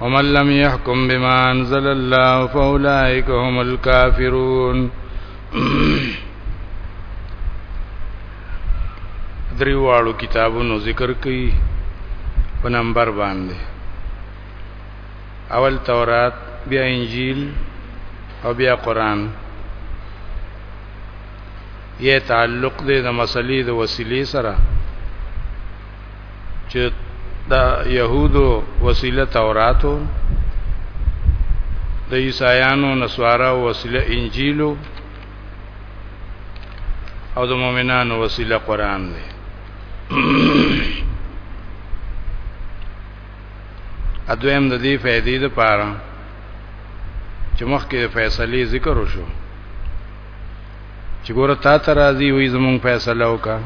ومن لم يحكم بما انزل الله فاولئك هم الكافرون دریوالو کتابونو ذکر کوي په نمبر باندې اول تورات بیا انجیل او بیا قران یې تعلق دې د مسلې د وسیلې سره چې دا يهودو وسیله توراتو د عیسایانو نسوارا وسیله انجیلو او د مؤمنانو وسیله قران دی ادویم د دې فائدې د پاره چې مخکې فیصله ذکر وشو چې ګوره تا ته راضي وي زمونږ فیصله وکړه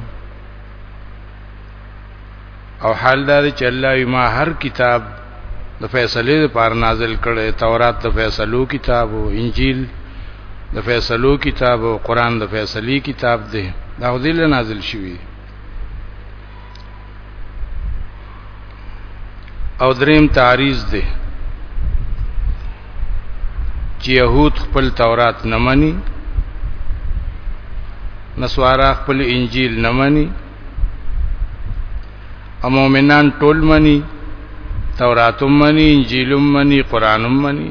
او حال دا چې الله ما هر کتاب د فیصله لپاره نازل کړي تورات د فیصلو کتاب او انجیل د فیصلو کتاب او قران د فیصلې کتاب دی دا غوډیل نازل شوی او دریم تعریض دی چې يهود خپل تورات نه مني نسوارا خپل انجیل نه مني او مؤمنان ټول مني تورات هم مني انجیل هم مني قران هم مني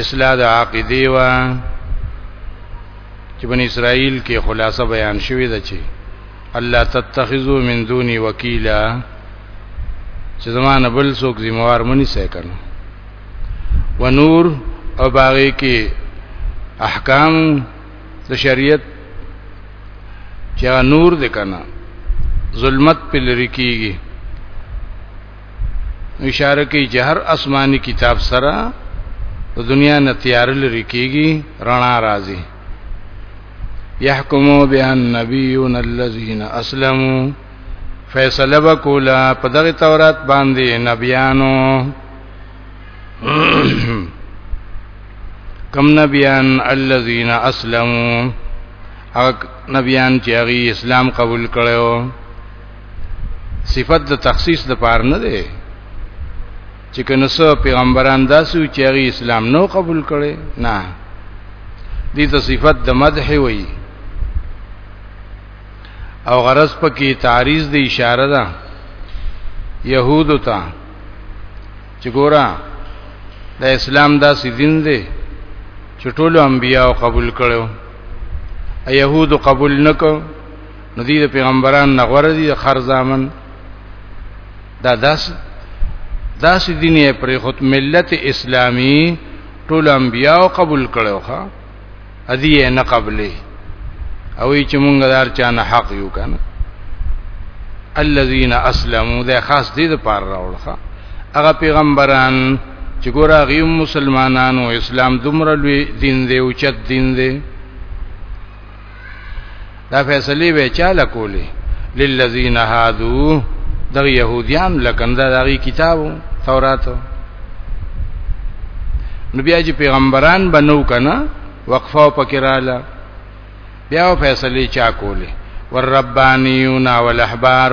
اصلاح د عقیده و چې بن اسرائیل کې خلاصه بیان شوې ده چې الله تتخذو من دوني وکیلا چې زمانه بل څوک ذمہوار منی سې کنه ونور او باغی کې احکام د شریعت چې نور دې کنه ظلمت په لری کیږي اشاره کوي چې هر آسماني کتاب سره د دنیا نه تیار لري کیږي رڼا راځي يحكموا بها النبيون الذين اسلموا فیصله وکولا په دغه تورات باندې نبیانو کم نبیان الذين اسلموا هغه نبیان چې هغه اسلام قبول کړو صفت د تخصیص د پار نه دی چې کنه سو پیغمبران داسو چې هغه اسلام نو قبول کړي نه دي ته صفت د مدح وي او غرض پکې تعریض دی اشاره ده يهود ته چې ګورا د اسلام داسې دین دی چې ټول انبیاء قبول کړو يهود قبول نکو نو دې پیغمبران نغور دي خر زامن دا داس داس دین یې پر خود ملت اسلامی ټول انبیاء قبول کړو ښا ادي یې نه قبلې او چې مونږ دار چا نه حق یو کنه الذين اسلموا دا خاص دې د پار راوړخه هغه پیغمبران چې ګورا غیم مسلمانانو اسلام دومره لوی دین دی او چت دین دی دا فیصله به چاله کولی للذین هادو د يهوديان لکنده دغه کتابو تورات نو بیا چې پیغمبران بنو کنه وقفه پکراله بیا فیصله چا کولی والربانیون والاحبار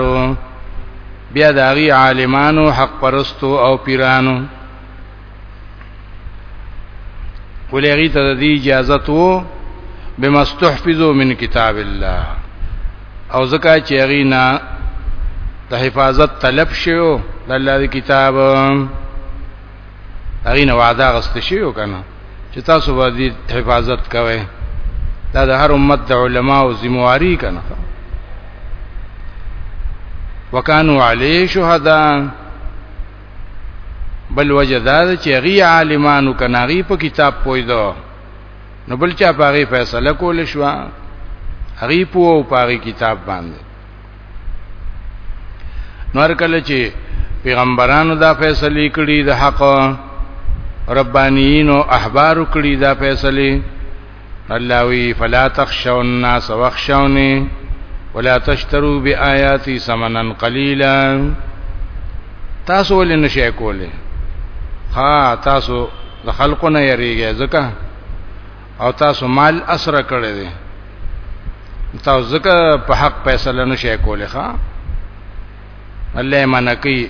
بیا دغه عالمانو حق پرستو او پیرانو ولې هغه ته د اجازه تو بما استحفظوا من کتاب الله او زکه چې هغه نه د حفاظت طلب شیو د الله دی کتاب هغه نه وعده غست شیو کنه چې تاسو باندې حفاظت کوئ دا د هر امت د علماو ذمہواری کنه وکانو علی شهدا بل وجه دا چې هغه عالمانو کناغي په کتاب پوي دو نو بل چا پاره فیصله کول شو هغه په او پاره کتاب باندې نور کله چې پیغمبرانو دا فیصله کړې د حق ربانیین او احبار کړې دا فیصله الله وی فلا تخشوا الناس واخشوني ولا تشتروا بآياتي ثمنا قليلا تاسو ولې نشئ کولای ها تاسو د خلقو نه یریږئ ځکه او تاسو مال اسره کړی دی تاسو ځکه په حق فیصله نشئ کولای ښا الله منکی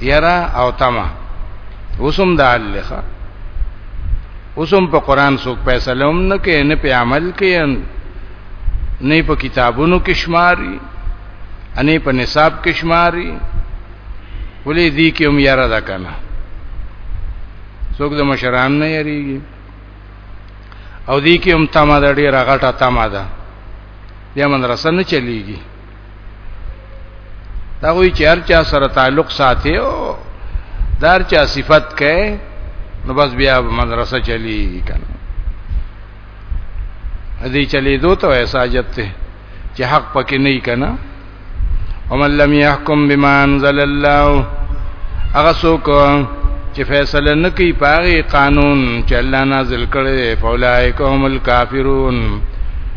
یرا او تما وسم د الله وسم په قران سو فیصله هم نه کې نه په عمل کې نه په کتابونو کې شماري انې په نصاب کې شماري ولې دې کې هم یاره دا کنه څوک د مشران نه یریږي او دې کې هم تما د ډېر غټه تما ده بیا مدرسه نه چلیږي دا وی چې هر چا سره تعلق ساتي او دار چا صفت کئ نو بس بیا مدرسه چلی کنه دې چلی دو ته ساجت ته چې حق پکې نه کنا ومن لم يحكم بما انزل الله هغه څوک چې فیصله نکي پاغي قانون چې الله نازل کړي فولائک هم الکافرون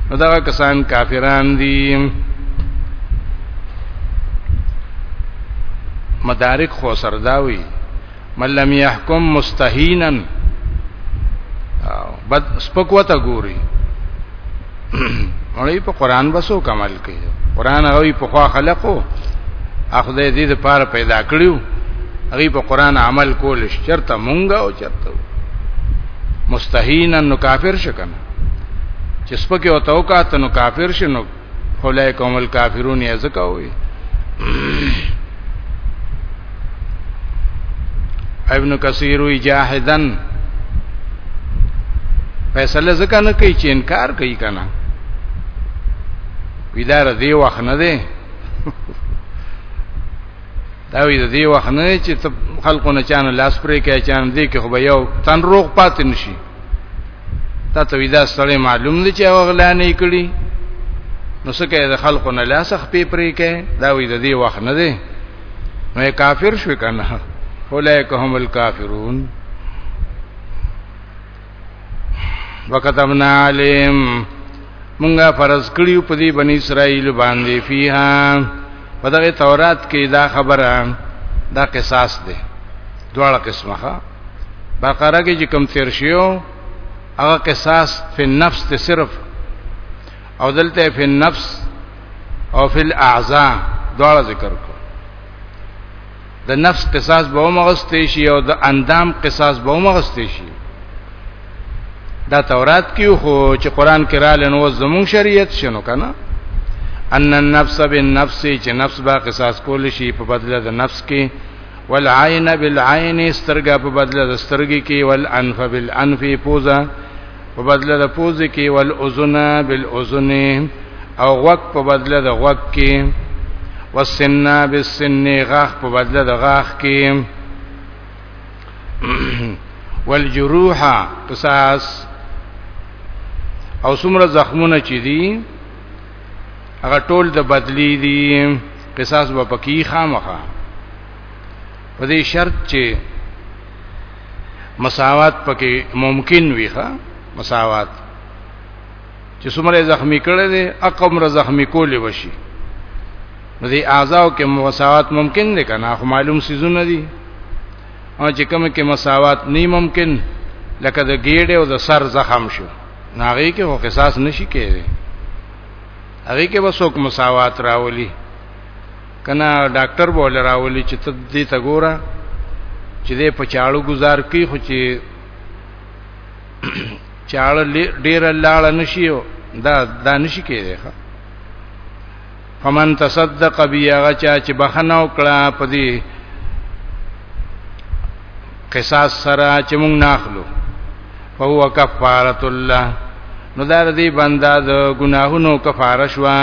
نو دا کسان کافران دي مدارک خو سرداوي من لم يحكم مستهينا بد سپکوته ګوري مړی په قران بسو کمال کوي قران هغه په خوا خلقو اخدای دې د پاره پیدا کړیو هغه په قران عمل کول شرط مونږه او چرته مستهینا نو کافر شکنه چې سپکه او توکات نو کافر شنو اولای کوم الکافرون یې ځکه وي ابن کثیر وی جاهدن فیصله ځکه نه کوي چې انکار کوي کنه ویدار دی وخت نه دی دا وی د دې وخت نه چې خلکو نه چانه لاس پرې کوي چانه دې کې خو به یو تن روغ پاتې نشي تا ته ودا سره معلوم دي چې وغلانې کړي نو سکه د خلکو نه لاسخ پی پرې کې دا وې د دې وخت نه دی نو کافر شو کنه اولئک هم الکافرون وکتبنا علیم مونږه فرض کړیو په دې بنی اسرائیل باندې فیها په دغه تورات کې دا خبره دا قصاص دی دواړه قسمه بقره کې چې کم تیر شیو هغه قصاص په نفس ته صرف او دلته په نفس او فی الاعضاء دواړه ذکر کو د نفس قصاص به ومغستې شي او د اندام قصاص به ومغستې شي دا تورات کې خو چې قران کې را لنو زمون شریعت شنو کنه ان النفس بالنفس چې نفس با قصاص کول شي په بدله د نفس کې والعين بالعين سترګه په بدله د سترګې کې والانف بالانف پوزا په بدله د پوز کې ول اذن بالاذن او غوږ په بدله د غوږ کې والسن بالسن غاخ په بدله د غاخ کې والجروح قصاص او څومره زخمونه چې دي هغه ټول د بدلی دي قصاص به پکې خامخه په دې شرط چې مساوات پکې ممکن وي ښا مساوات چې څومره زخمی کړي دي اقوم را زخمی کولې وشي نو دې اعضاو کې مساوات ممکن دي کنه خو معلوم سيزونه دي او چې کوم کې مساوات نه ممکن لکه د ګیډه او د سر زخم شو ناغي کې خو قصاص نشي کېږي هغه کې وسوک مساوات راولي کنه ډاکټر بوله راولي چې ته دې ته ګوره چې دې په چاړو گزار کوي خو چې چاړه ډیر لاړ نشي دا دا نشي کېږي ښا فمن تصدق بیا غچا چې بخنه وکړه په دې قصاص سره چې مونږ ناخلو فهو کفاره الله نو دا دې بندا د ګناهونو کفاره شوه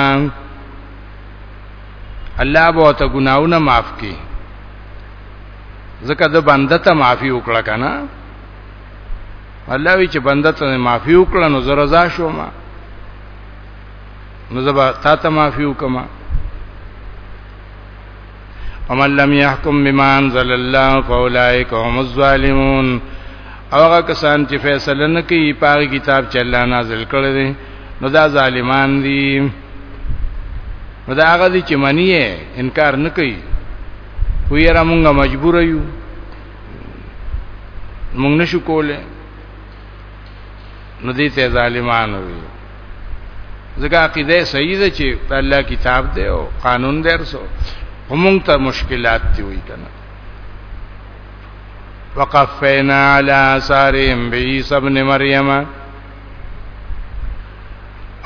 الله به ته ګناونه معاف کړي ځکه د بنده ته معافي وکړه کنه الله وی چې بنده ته معافي وکړه نو زرزا شوم نو زبا تا ته معافي وکما ومن لم يحكم بما انزل الله فاولئك هم الظالمون او هغه کسان چې فیصله نه کوي په کتاب چې الله نازل کړی دی نو دا ظالمان دي نو دا هغه دي چې منی انکار نه کوي خو یې را مونږه مجبور یو مونږ نشو کوله نو دې ته ظالمان وي ځکه عقیده صحیح ده چې په الله کتاب دی او قانون دی ورسو همون ته مشکلات دی وی کنه وقفینا علی آثارهم بعیسی ابن مریم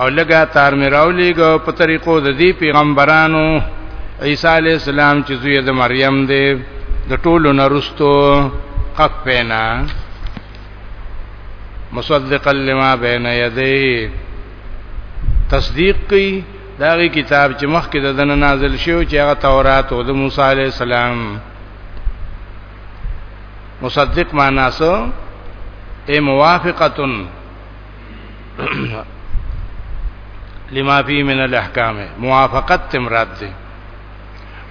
او لګا تار مې راولېګو په طریقو د دې پیغمبرانو عیسی علی السلام چې زوی د مریم دی د ټولو نرستو قفینا مصدقا لما بین یدیه تصدیق کوي داغه کتاب چې مخکې د دنه نازل شوی چې هغه تورات او د موسی علی السلام مصدق معنا سو اے موافقتن لما فی من الاحکام موافقت تمرات دی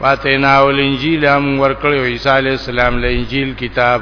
واتینا الانجیل هم ورکړو عیسی علی السلام له انجیل کتاب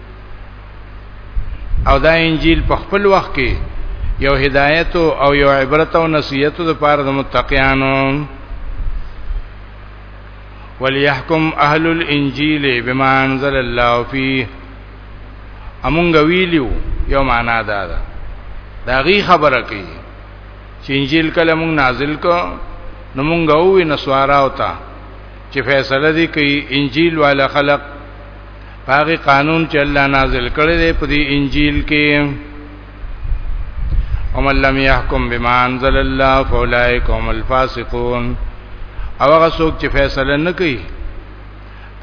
او دا انجیل په خپل وخت کې یو هدایت او یو عبرت او نصیحت د پاره د متقینانو وليحكم اهل الانجيل بما انزل الله فيه امونږ ویلیو یو معنا دا ده دا غي خبره کوي چې انجیل کله مونږ نازل کو نو مونږ وې نسوارا وتا چې فیصله دي کوي انجیل والا خلق هغه قانون چې الله نازل کړی دی په دې انجیل کې ومن لم يحكم بما انزل الله فاولئك هم الفاسقون او هغه څوک چې فیصله نه کوي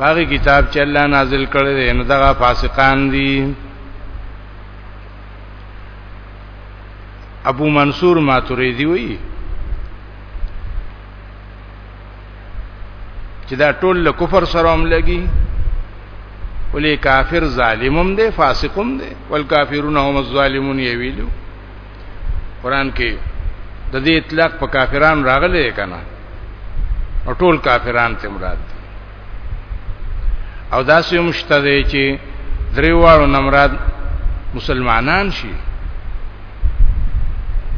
هغه کتاب چې الله نازل کړی دی نو دغه فاسقان دي ابو منصور ماتوریدی وی چې دا ټول له کفر سره هم لګي ولې کافر ظالمم دی فاسقم دی والکافرون هم الظالمون یویلو قران کې د دې اطلاق په کافران راغلی کنه او ټول کافران ته مراد دي او داسې مشته دی چې دریوالو نمراد مسلمانان شي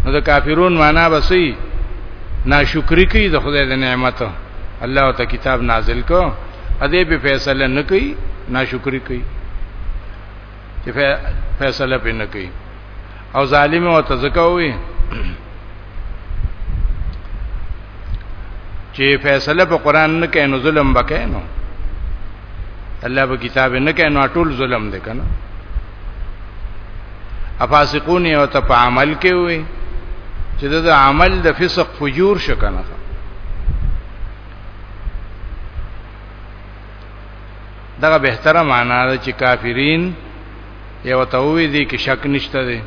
نو د کافرون معنا بسې ناشکری کوي د خدای د نعمت الله ته کتاب نازل کو ا دې په فیصله نه کوي ناشکری کوي چې فیصله پې نه کوي او ظالم او تزکوي چې فیصله په قران نه کوي نو ظلم وکړي نو الله په کتاب نه کوي نو ټول ظلم دی کنه افاسقون یو ته په عمل کې وي چې د عمل د فسق فجور شکنه دغه بهتره معنا ده چې کافرین یو ته وی دي کې شک نشته دي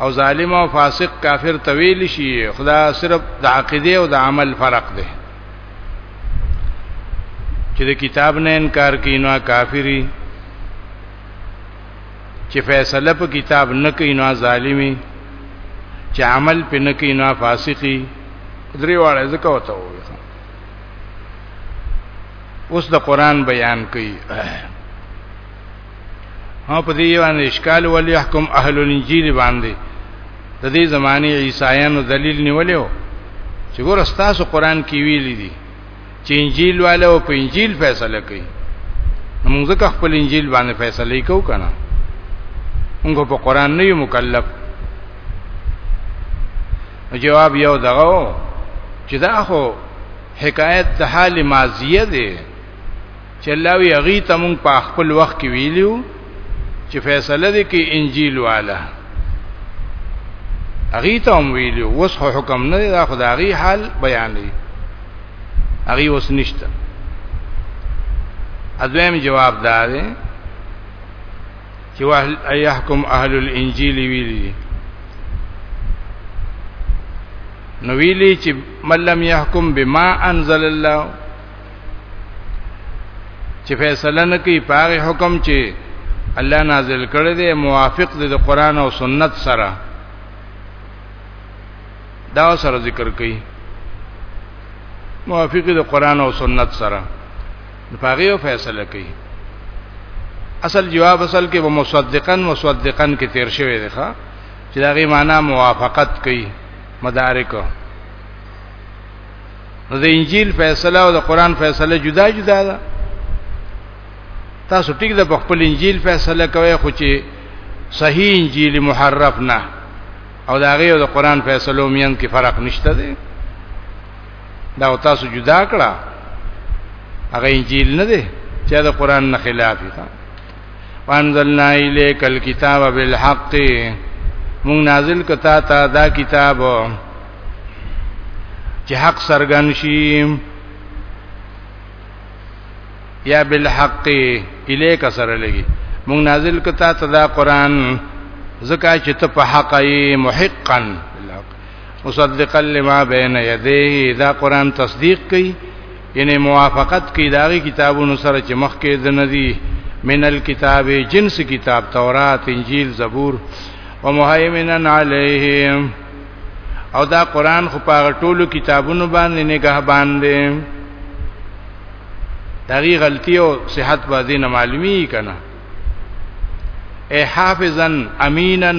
او ظالم او فاسق کافر طویل شي خدا صرف د عقیده او د عمل فرق دی چې د کتاب نه انکار کوي نو کافری چې فیصله په کتاب نه کوي نو ظالمی چې عمل په نه کوي نو فاسقي درې واړه ځکه وته وي اوس د قران بیان کوي هو په دې باندې اشکال ولې يحكم اهل الانجيل باندې د دې زماني عیسایانو دلیل نیولیو چې ګور استاسو قران کې ویلي دي چې انجیل والو په انجیل فیصله کوي موږ ځکه خپل انجیل باندې فیصله کوو کنه موږ په قران نه یو مکلف جواب یو دغه چې دا خو حکایت د حال ماضیه دی چې الله وی هغه ته مونږ په خپل وخت کې ویلو چې فیصله دې کې انجیل والا هغه ته هم ویلو وس حکم نه دا خدایي حال بیان دی هغه وس نشته اځم جواب دار چې وه ايحكم اهل الانجيل ویلي نو ویلي چې ملم يحكم بما انزل الله چې فیصله نه کوي پاره حکم چې الله نازل کړی دی موافق دی د قران او سنت سره دا سره ذکر کوي موافق دی د قران او سنت سره پاره فیصله کوي اصل جواب اصل کې مصدقن مصدقن کې تیر شوی دی ښا چې دا غي معنا موافقت کوي مدارک نو د انجیل فیصله او د قران فیصله جدا جدا ده تاسو ټیک ده په خپل انجیل فیصله کوي خو چې صحیح انجیل محرف نه او دا غي او د قران فیصلو مین کې فرق نشته دی دا تاسو جدا کړه هغه انجیل نه دی چې د قران نه خلاف دی وانزلنا الیک الكتاب بالحق مون نازل کتا تا دا کتاب چې حق سرګن شي یا بالحق الیک سره لګي مونږ نازل کتا ته دا قران زکه چې ته په حق یې محقا مصدقا لما بین یدیه دا قران تصدیق کوي یعنی موافقت کوي داغي کتابونو سره چې مخکې د ندی من الكتاب جنس کتاب تورات انجیل زبور ومهیمنا علیهم او دا قران خو په ټولو کتابونو باندې نگهبان دی دغه غلطي او صحت باندې نه معلومي کنا اے حافظا امینا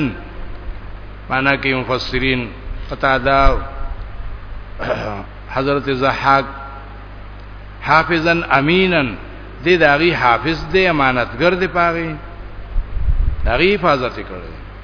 معنا کې مفسرین قطاده حضرت زحاق حافظا امینا دې داغي حافظ دې امانتګر دې پاغي داغي حفاظت کړي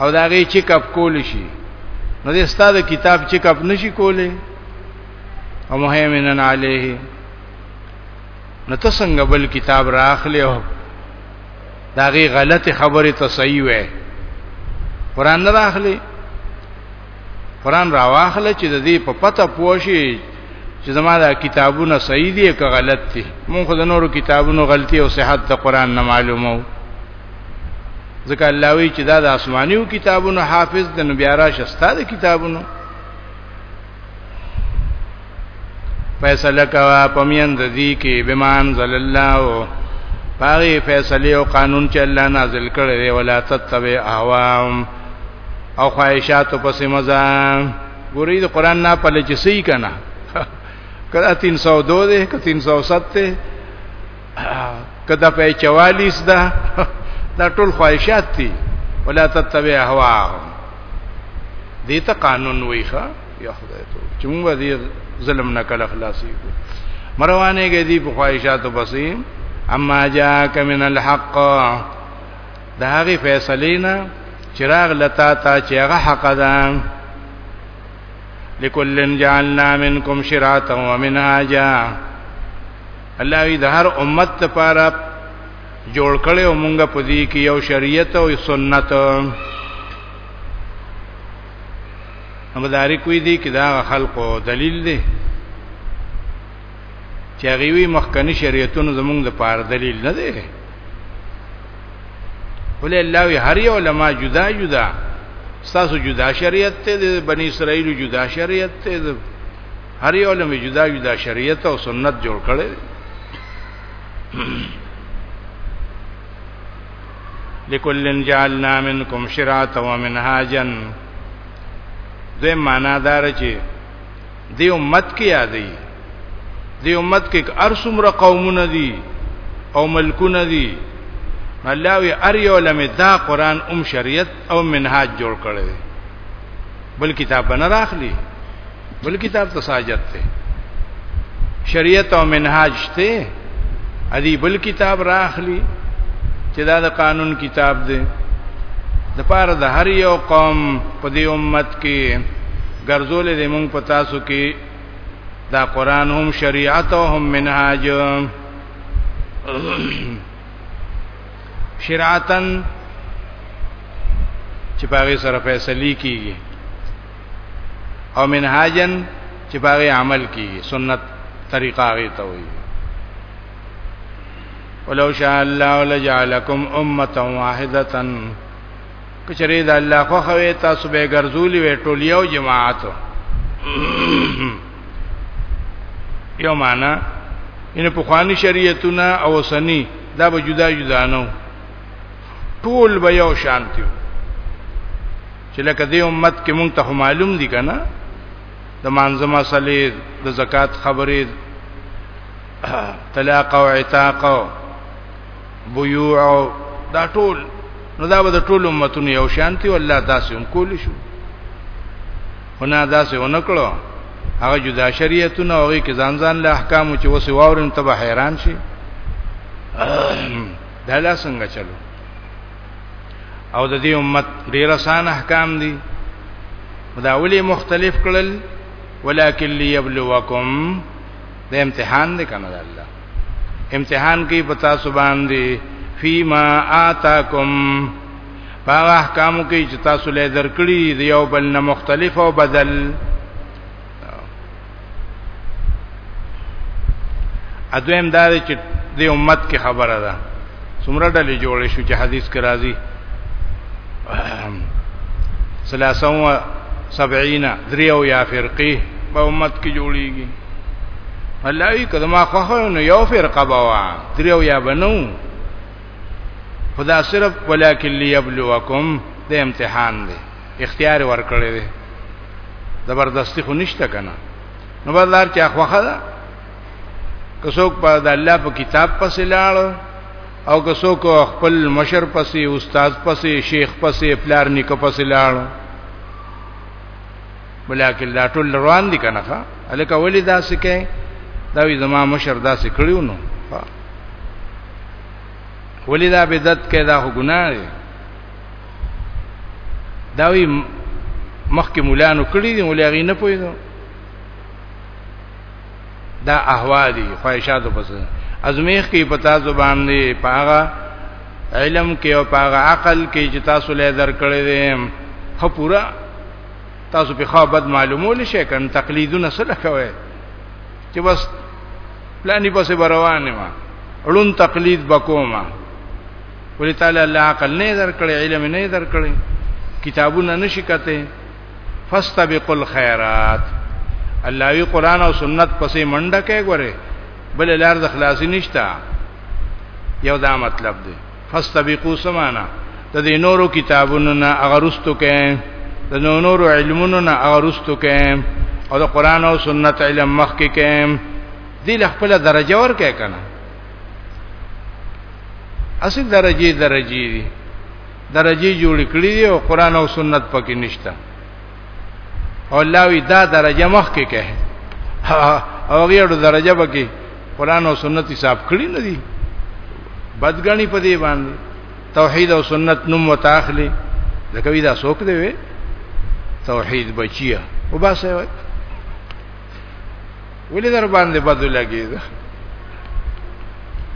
او دا غي چیک اپ کول شي نو د استاد کتاب چیک اپ نشي کوله او مهیمنن علیه نو ته څنګه بل کتاب راخلی او دا غي غلط خبره تصحیح وې قران نه راخلی قران راواخله چې د دې په پته پوښي چې زما دا کتابونه صحیح دي که غلط دي مونږ د نورو کتابونو غلطي او صحت د قران نه معلومو ځکه الله وی چې دا د آسمانیو کتابونو حافظ د نبی راشه ستاده کتابونو فیصله کوا پمیند دی کې بمان زل الله پاره فیصله او قانون چې الله نازل کړی ولا تتبع اهواهم او خواهشات پسې مزه ګورې د قران نه پلي چې صحیح کنه کله 302 دی که 307 دی کدا په 44 ده دا ټول خواهشات دي ولا تتبع اهواهم دې ته قانون ویخه یا خدای ته چې موږ دې ظلم نه کله خلاصي کو مروانه کې دې په خواهشاتو بسې اما جاءک من الحق د هغه فیصله نه چراغ لتا تا چې هغه حق ده لکلن جعلنا منکم شراطا ومنهاجا الله دې هر امت لپاره جوړ کړي او مونږه پدې کې یو شریعت او سنت همداري کوي دي کې دا خلقو دلیل دی چې هغه وی مخکنی شریعتونو زمونږ د پاره دلیل نه دی ولې الله وی هر یو علما جدا جدا تاسو جدا شریعت ته د بنی اسرائیل جدا شریعت ته هر یو علم جدا جدا شریعت او سنت جوړ کړي لکل جعلنا منکم شرعه و منهاجا زه معنا دار چې دی امت کې یادې دی امت کې هر څومره قومونه دي او ملکونه دي الله وی ار یو لمه دا قران ام شریعت او منهاج جوړ کړي بل کتاب بنا راخلی بل کتاب ته ساجت ته شریعت او منهاج ته ادي بل کتاب راخلی چې دا د قانون کتاب دی د پاره د هر یو قوم په دې امت کې ګرځولې دې مونږ پتا سو کې دا قران هم شریعت او هم منهاج شرعتن چې پاره سره فیصله کیږي او منهاجن چې پاره عمل کیږي سنت طریقه هغه ته وایي ولو شاء الله لجعلکم امه واحده کچری د الله خو خوي تاسو به ګرځولي وي ټول یو جماعت یو معنا ان په خواني شریعتونه او سني دا به جدا جدا نو ټول به یو شانتیو چې لکه دې امت کې مونږ ته معلوم دي کنه د مانځه مسلې د زکات خبرې طلاق او عتاق بيوع دا ټول نو دا به د ټول امتونو یو شانتي والله تاسو هم کول شو هنا داسې ونکړو هغه جدا شریعتونه او کې ځان ځان له احکام چې وسو واورم ته به حیران شي دا لا څنګه چلو او د دې امت ډیر آسان احکام دي دا ولي مختلف کړل ولکن ليبلوکم د امتحان دې کنه الله امتحان کوي پتا سبحان دی فيما آتاکم په احکام کې چې تاسو له درکړي دی یو بل نه مختلف او بدل اځم دا چې د امت کې خبره ده څومره ډلې جوړې شو چې حدیث کې راځي سلاسو سبعینا دریو یا فرقی په امت کې جوړیږي الله یې کله ما خو نو یو فرقه بوا دریو یا بنو خدا صرف ولکن لیبلوکم د امتحان دی اختیار ورکړی دی زبردستی خو نشته کنه نو بازار چا خوخه ده که څوک په د الله په کتاب پسې لاړ او که څوک خپل مشر پسې استاد پسې شیخ پسې پلار نیکه پسې لاړ بلکل دا ټول روان دي کنه ښا الکه ولې دا سکه دا وی زما مشر دا سکړیو نو ولې دا بدعت کې دا ګناه دی دا وی مخکې مولانو کړی دی ولې غي نه پوهیدو دا احوا دي خواهشات پس ازمیخ کی پتا زبان دی پاغه علم کې او پاغه عقل کې چې تاسو له درکړې دي خو پورا تاسو په خوا بد معلومول شي کن تقلیدونه سره کوي چې بس پلاني پسې روانه ما علون تقلید بکوما ولې تعالی الله عقل نه درکړي علم نه درکړي کتابونه نشي کته فاستبقوا الخيرات الله وی قران او سنت پسې منډه کوي ګوره بل لار د خلاصي نشتا یو دا مطلب دی فاستبقوا سمانا د دې نورو کتابونو نه اغرستو کې د نورو علمونو نه اغرستو کې او د قران او سنت علم مخ کې کې دې خپل درجه ور کې کنه اصل درجه درجه دي درجه جوړ کړی دی او قران او سنت پکې نشته او الله وی دا درجه مخ کې کې او غیړو درجه پکې قران او سنت حساب کړی نه دی بدګنی په دی باندې توحید او سنت نوم وتاخلی ځکه وی دا څوک دی وی توحید بچیا او باسه وی ولې در باندې بدو لګی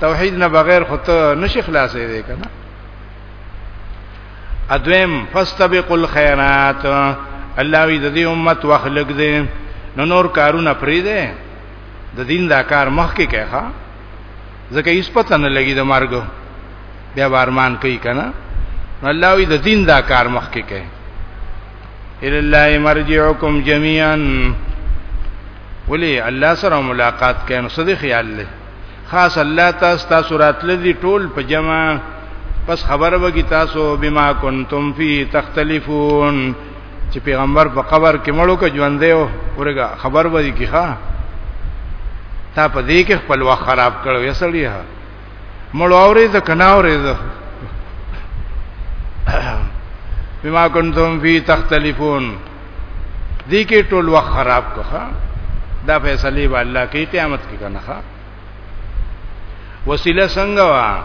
توحید نه بغیر خو ته نشي خلاصې دی کنه ادویم فاستبقوا الخيرات الله وی د دې امت واخلق دې نو نور کارونه پری دې د دین دا کار مخ کې کېخه ځکه هیڅ پته نه لګي د مرګ بیا بارمان کوي کنه الله وی د دین دا کار مخ کې کېخه الى الله مرجعكم جميعا ولی الله سره ملاقات کین سدي خیال له خاص الله تاسو تاسو راتل دي ټول په جمع پس خبر وګی تاسو بما کنتم فی تختلفون چې پیغمبر په قبر کې مړو کې ژوند دی ورګه خبر وګی کی ها تا په دې کې خپل وخت خراب کړو یسړی ها مړو اورې ز کنا اورې ز بما کنتم فی تختلفون دې کې ټول وخت خراب کوه دا فیصله به الله کوي قیامت کې کنه ښا وسیله څنګه وا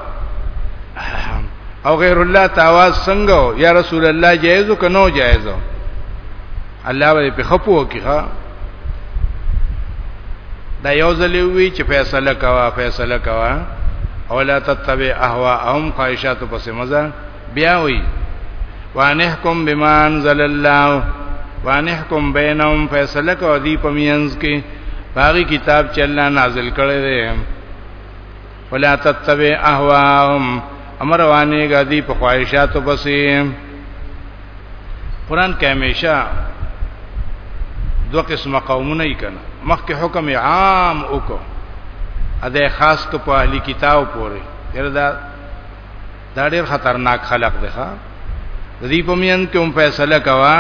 او غیر الله تواز څنګه یا رسول الله جایز او کنو جایز الله به په خپو کې ښا دا یو ځلې وی چې فیصله کوا فیصله کوا او لا تتبع اهواهم خواهشات پس مزه بیا وی وانحکم بما انزل الله وانحکم بینهم فیصله کو دی پمینز کې باغی کتاب چې الله نازل کړی دی ولا تتبع اهواهم امر وانه غدی په خواهشاتو پسې قران کې همیشه دو قسم قومونه یې کنه مخکې حکم عام وکړو اده خاص کو په اهلی کتاب پورې یره دا دا ډیر خطرناک خلق دی ښا د دې په میان کې هم فیصله کوا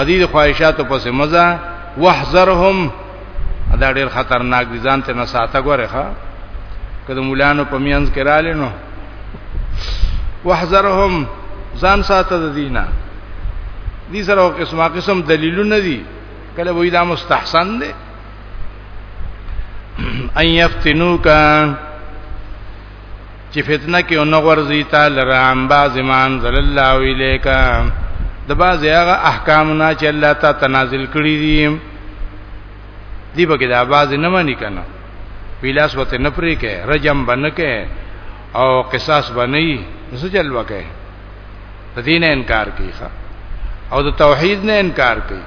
ادي د خواهشاتو پس مزه واحذرهم دا ډیر خطرناک دي ځان ته نه ساته غوړې ښا کله مولانو په میان کې را لینو واحذرهم ځان ساته د دینه دي سره قسمه قسم دلیلونه دي کله وې دا مستحسن دي ان یفتنوکا چې فتنه کې اون غورځي تعالی رحم باز ایمان صلی الله الیک د باز هغه احکام نه چې الله تا تنازل کړی دي دی به کې دا باز نه مانی کنه ویلاس وته نه پرې کې رجم بنکه او قصاص بنئ نسو چل وکه د دین انکار کوي او د توحید نه انکار کوي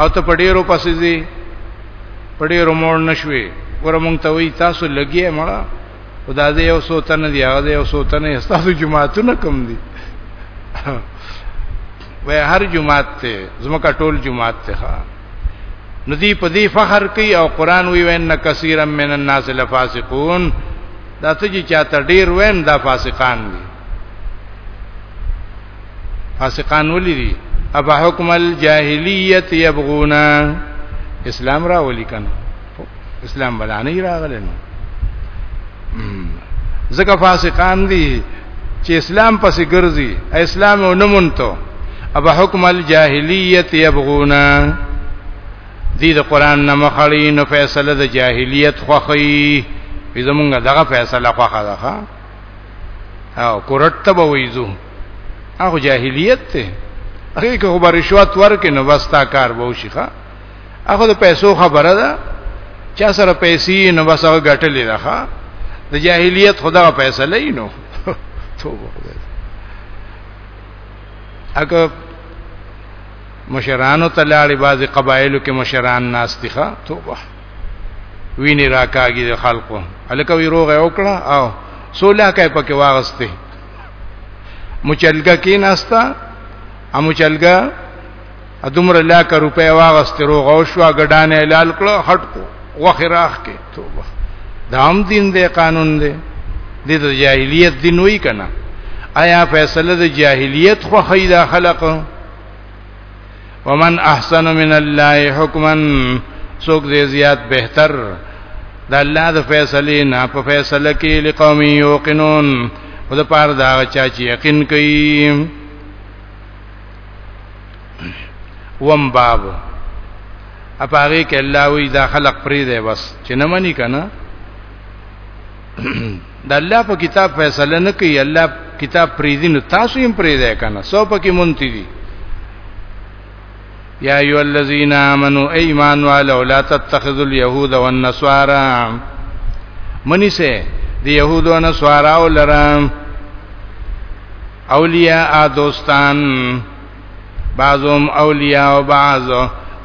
او ته په ډیرو پسې زی په ډیرو مور نشوي ګوره مونږ ته وی تاسو لګي مړه خدا دې یو سو تن دی هغه دې یو سو تن تاسو جماعتونه کم دي وای هر جماعت ته زمکه ټول جماعت ته ها ندی په دې فخر کوي او قران وی وین کثیر من الناس لفاسقون دا ته چې چاته ډیر وین دا فاسقان دي فاسقان ولې دي ابا حکم الجاهلیت یبغونا اسلام را ولي کنه اسلام بلانه راغله نو ځکه فاسقان دي چې اسلام پسې ګرځي اسلام او نمونته ابا حکم الجاهلیت یبغونا دې د قران نه مخړی نو فیصله د جاهلیت خوخی زمونږ دغه فیصله خوخه ده او کورټ ته به وایزو هغه جاهلیت ته هغه که خبر رشوت ورکې نو بس تا کار به وشي ښا هغه د پیسو خبره ده چا سره پیسې نو بس هغه ګټلې ده ښا د جاهلیت خدا پیسې لې نو توبه خدای اګه مشرانو تلاړي بعضي قبایلو کې مشران ناس دي ښا توبه ویني راکاږي د خلکو الکه وی روغه وکړه او سوله کوي پکې واغسته مچلګه کې ناستا ا مچلګه ادمر الله کا روپې واغسته روغه او شو غډانه اعلان کړو هټ کو وخراخ کې توبه دام دین دی قانون دی د جاهلیت دین وی کنه آیا فیصله د جاهلیت خو خیدا خلق ومن احسن من الله حکما سوک دې زیات بهتر د الله د فیصلې نه په فیصله کې لقوم یوقنون او د پاره دا چا چې یقین کوي وم باب اپاره کې الله وی دا خلق پری دی بس چې نه منی کنه د الله په کتاب فیصله نه کوي الله کتاب پریدي نو تاسو یې پریدای کنه سو پکې مونتی دي یا ایو الذین آمنو ایمان والو لا تتخذوا اليهود والنصارى منی سے دی یهود و نصارا ولرم اولیاء دوستان بعضهم اولیاء او بعض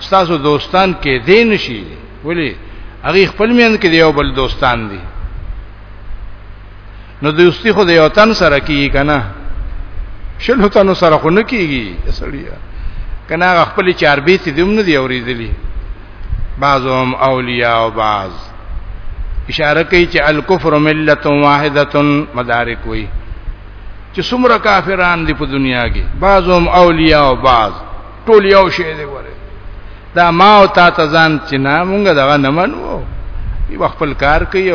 تاسو دوستان کې دین شي ولی هغه خپل مین کې یو بل دوستان دي نو دوستی خو د یو تن سره کیږي کنه شلو تنو سره خو نه کیږي سړیا کنه هغه خپل چاربي ته دوم نه دی اوریدلی بعضهم اولیاء او بعض اشاره کوي چې الکفر ملت واحده مدارک وي چې څومره کافران دي په دنیا کې بعضهم اولیاء او بعض ټول یو شی دی وره دا ما او تا ته ځان چې نه مونږ دغه نه منو یو خپل کار کوي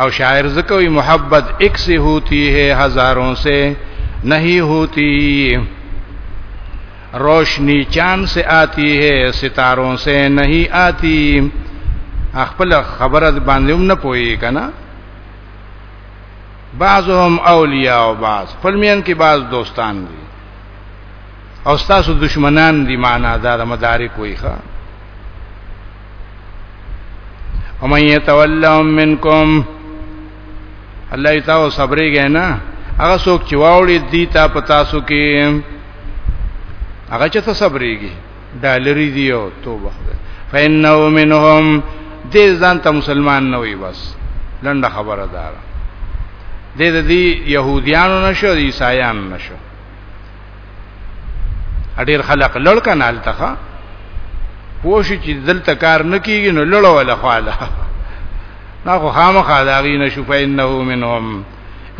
او شاعر زکوی محبت ایک سے ہوتی ہے ہزاروں سے نہیں ہوتی روشنی چاند سے آتی ہے ستاروں سے نہیں آتی خپل خبره باندې هم نه پوي کنه بعضهم اولیاء او بعض فلمین کې بعض دوستان دي او تاسو دشمنان دي معنا دا د مدارک وي ښا ومن يتولهم منکم الله تعالی صبرېږي نه هغه څوک چې واوړي دي تا پتا سو کې هغه چې ته صبرېږي دا لري دی او توبه فإنه منهم دې ځان ته مسلمان نه وي بس لنډه خبره ده دې د دې يهوديانو نشو دې عیسایان نشو اډیر خلق لړ کنه التخا پوښ چې دلته کار نکېږي نو لړ ولا خاله نه خو خامخا داغي نشو فإنه منهم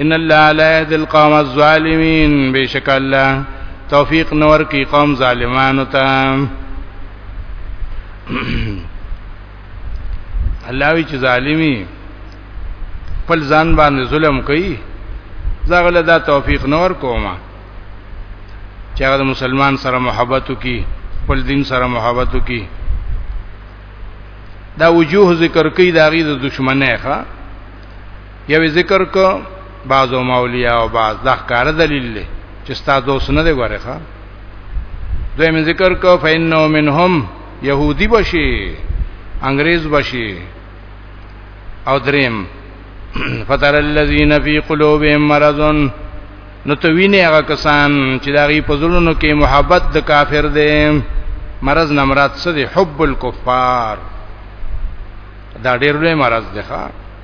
ان الله لا يهدي القوم الظالمين بشک الله توفیق نور کی قوم ظالمانو ته الله وی چې ظالمی خپل ځان باندې ظلم کوي زغله دا توفیق نور کوما چې هغه مسلمان سره محبت وکي خپل دین سره محبت وکي دا وجوه ذکر کوي دا غي د دشمنه ښا یو ذکر کو بعض او مولیا او بعض د ښکار دلیل له چې ستاسو دوست نه دی غره ښا دوی من ذکر کو فینو منهم يهودي بشي انګريز بشي او دریم فتر الذين في قلوبهم مرض نو ته وینې هغه کسان چې داغي په زړونو کې محبت د کافر دی مرض نه مراد څه دی حب الكفار دا ډېر لوی مرض دی ښا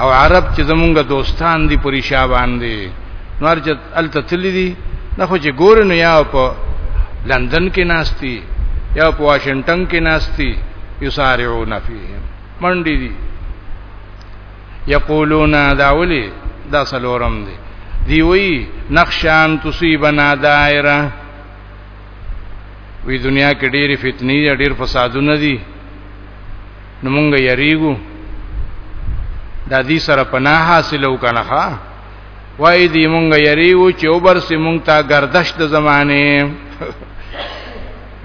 او عرب چې زمونږ دوستان دي پریشا باندې نور چې الته تللی دي نه خو چې ګور نه یا په لندن کې ناشتي یا په واشنگټن کې ناشتي یسارعون فیهم منډي دي یقولون داولی دا سلورم دي دی وی نقشان تصيبنا دائره وی دنیا کې ډېری فتنې ډېر فسادونه دي نو مونږ یریګو د دې سره پناه حاصلو کنه ها وای دې مونږ یریو چې اوبر سي مونږ ته گردش د زمانه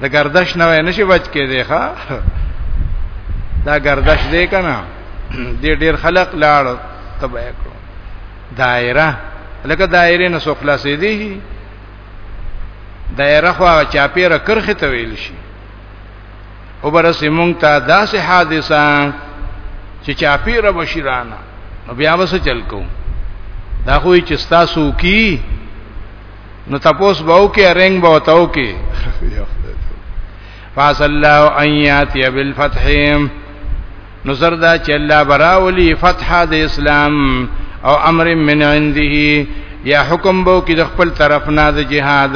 د گردش نه نه شي بچ کې دی ها دا گردش دی کنه دې ډیر خلق لاړ تبع کړو دایره لکه دایره نه سو خلاصې دی دایره خو چاپیره کرخه ته ویل شي او برسې مونږ ته داسې حادثه چې چاپیره بشیرانه نو بیا وسه چل کو دا خو چې تاسو کی نو تاسو به او کې رنگ به وتاو کې فاصل الله ان یاتی بالفتح نو زردا چې الله براولی فتح د اسلام او امر من عنده یا حکم بو کې د خپل طرف نه د جهاد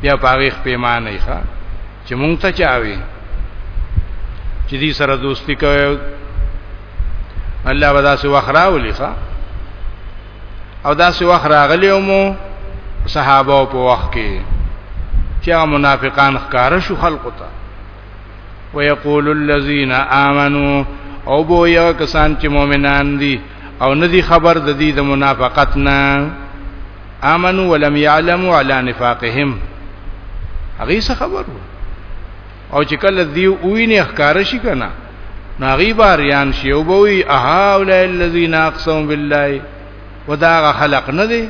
بیا پاغیخ پیمانه ښه چې مونږ ته چاوي چې دې سره دوستی کوي الله ودا سو وخراولي ښه او دا سو وخراغلی مو صحابه په وخت کې چې منافقان ښکار شو خلقو ته ويقول الذين امنوا او بو یو کسان چې مؤمنان دي او ندي خبر د دې د منافقت نه امنوا ولم يعلموا على نفاقهم هغه څه خبر وو او چې کله دی ویني ښکار شي کنه ناغي باریان شي او بوي اها اولای الذین اقسم بالله وداغه خلق نه دی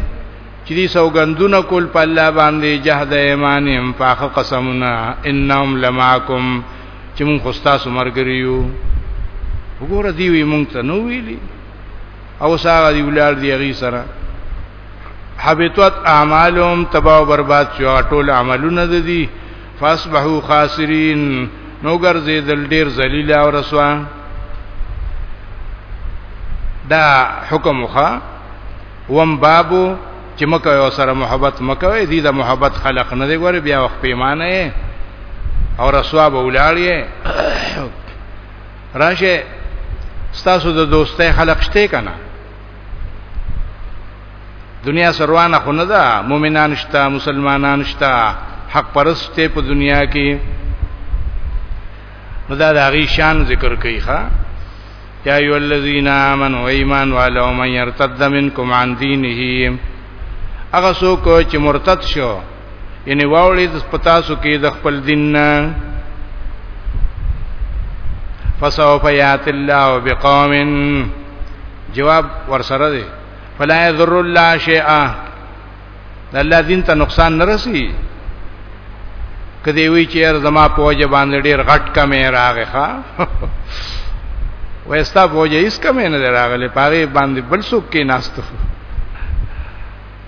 چې دې سوګندونه کول په الله باندې جهاد ایمانهم فاخ قسمنا انهم لماکم چې مون خوستا سمرګریو وګوره دی وی مونږ ته نو ویلی او ساغه دی ولار دی غي سره حبطت اعمالهم تباہ و برباد شو ټول عملونه د دي فاصبحوا خاسرين نو ګرځیدل ډیر ذلیل او رسوا دا حکم خو وم بابو چې مکه او سره محبت مکه دې دا محبت خلق نه دی ګوره بیا وخت پیمانه او رسوا به ولاړی راشه ستاسو د دوستۍ خلق شته کنه دنیا سروانه خو نه ده مؤمنان شته مسلمانان شته حق پرسته په دنیا کې نو دا د هغه شان ذکر کوي ښا یا ایو الذین آمنوا ایمان والو من یرتد منکم عن دینه هغه څوک چې مرتد شو یعنی واوړي د پتاسو کې د خپل دین نه فسوف یات الله بقوم جواب ورسره دی فلا یضر الله شیئا د الله دین ته نقصان نه رسی کدی وی چې زما په وجه باندې ډیر غټ کمې راغې ښا وستا په وجه هیڅ کمې نه راغلې پاره باندې بل څوک کې ناستو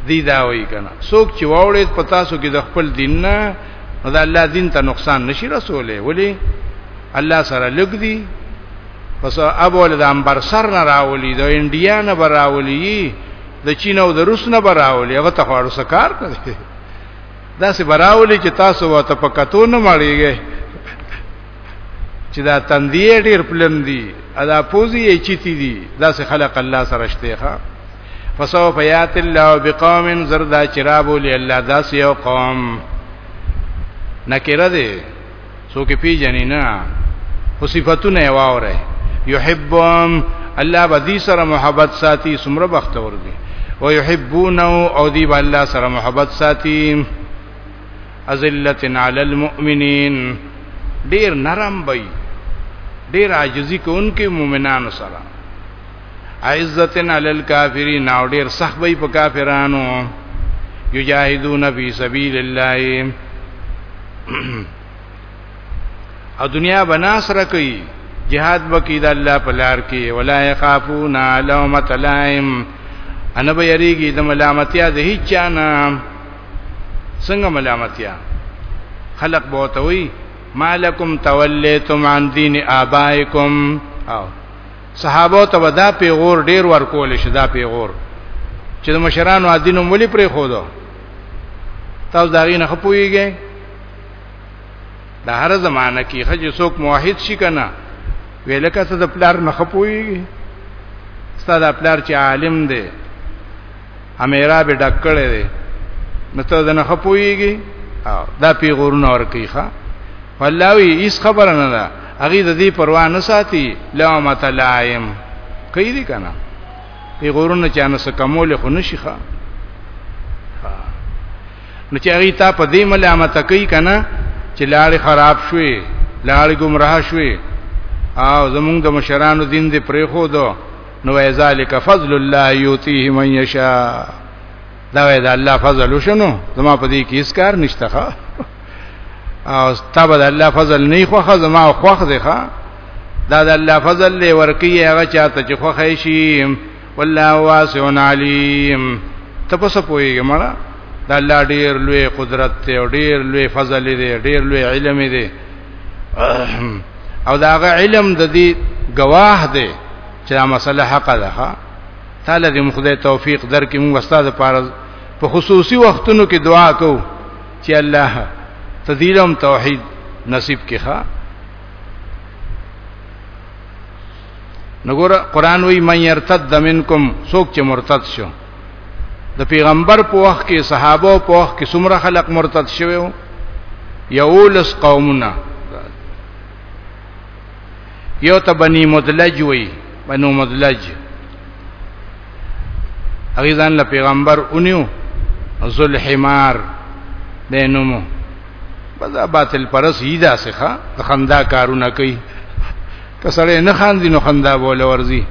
دی دا وی کنه څوک چې واولید په تاسو کې د خپل دین نه دا الله دین ته نقصان نشي رسولې ولی الله سره لګ دی پس ابول د امبر سر نه راولي د انډیا نه براولي د چین او د روس نه براولي هغه ته خور سکار کوي دا سه براولي چې تاسو وته پکتو نه مړیږي چې دا تندې ډیر پلن دي ادا پوزي یې چیتی دي دا سه خلق الله سره شته ښا فسوف یات الله بقوم زردا چرابو لی الله داس یو قوم نکره دی سو کې پیجنې نه خو صفاتونه یې واوره یحبهم الله بدی سره محبت ساتي سمره بخت ور دي او یحبونه او دی الله سره محبت ساتي ازلتن علی المؤمنین ډیر نرم بئی ډیر عاجزی کوونکې مؤمنانو سره عزتن علی الکافرین او ډیر سخت وي په کافرانو یجاهدون فی سبیل الله او دنیا بناسره کوي جهاد وکي د الله په لار کې ولا يخافون لومۃ لائم ان به یریږي د ملامتیا د هیڅ نه څنګه ملامتیا خلق بوتوي مالکم تولیتم عن دین آبائکم او صحابه ته ودا پیغور ډیر ورکول شي دا پیغور چې د مشرانو ادینو ملي پرې خو دو تاسو دا غي نه خپويږئ د هر زمانہ کې خج څوک موحد شي کنه ویلکه څه د پلار نه خپويږي ستاسو پلار چې عالم دی امیرا به ډک کړي دي نو ته دنه خپويږي دا پیغورونه ور کوي ښا والله هیڅ خبر نه ده هغه د دې پروا نه ساتي لومه تلایم کوي دي کنه پیغورونه چانه سکمول خو نشي ښا نو چې هغه تا په دې ملامت کوي کنه چې لاړې خراب شوي لاړې گمراه شوي او زمونږ د مشرانو دین دې پرې خو دو نو ذالک فضل الله یوتیه من یشاء دا وای دا الله فضل وشنو زما په دې کې هیڅ کار نشته ښا او تابع الله فضل نه خوخه زما خوخ دی ښا دا د الله فضل له ورکی هغه چاته چې خوخه شي والله واسع علیم ته پس پويږي مړه دا الله ډیر لوی قدرت دی او ډیر لوی فضل دی ډیر لوی علم دی او دا غ علم د دې گواه دی چې دا مسله حق ده ها تعالی دې خدای توفیق درکې موږ استاد پاره په خصوصي وختونو کې دعا کوو چې الله تذیلم توحید نصیب کې ښا نګور قران وی من يرتد منکم سوک چې مرتد شو د پیغمبر په وخت کې صحابه په وخت کې څومره خلق مرتد شوه یو لس قومونه یو ته بنی مدلج وی بنو مدلج هغه ځان له پیغمبر اونیو ذل حمار دینمو بدا باطل پرس یی دا سخه د خندا کارونه کوي کسړې نه خاندي نو خندا بوله ورزي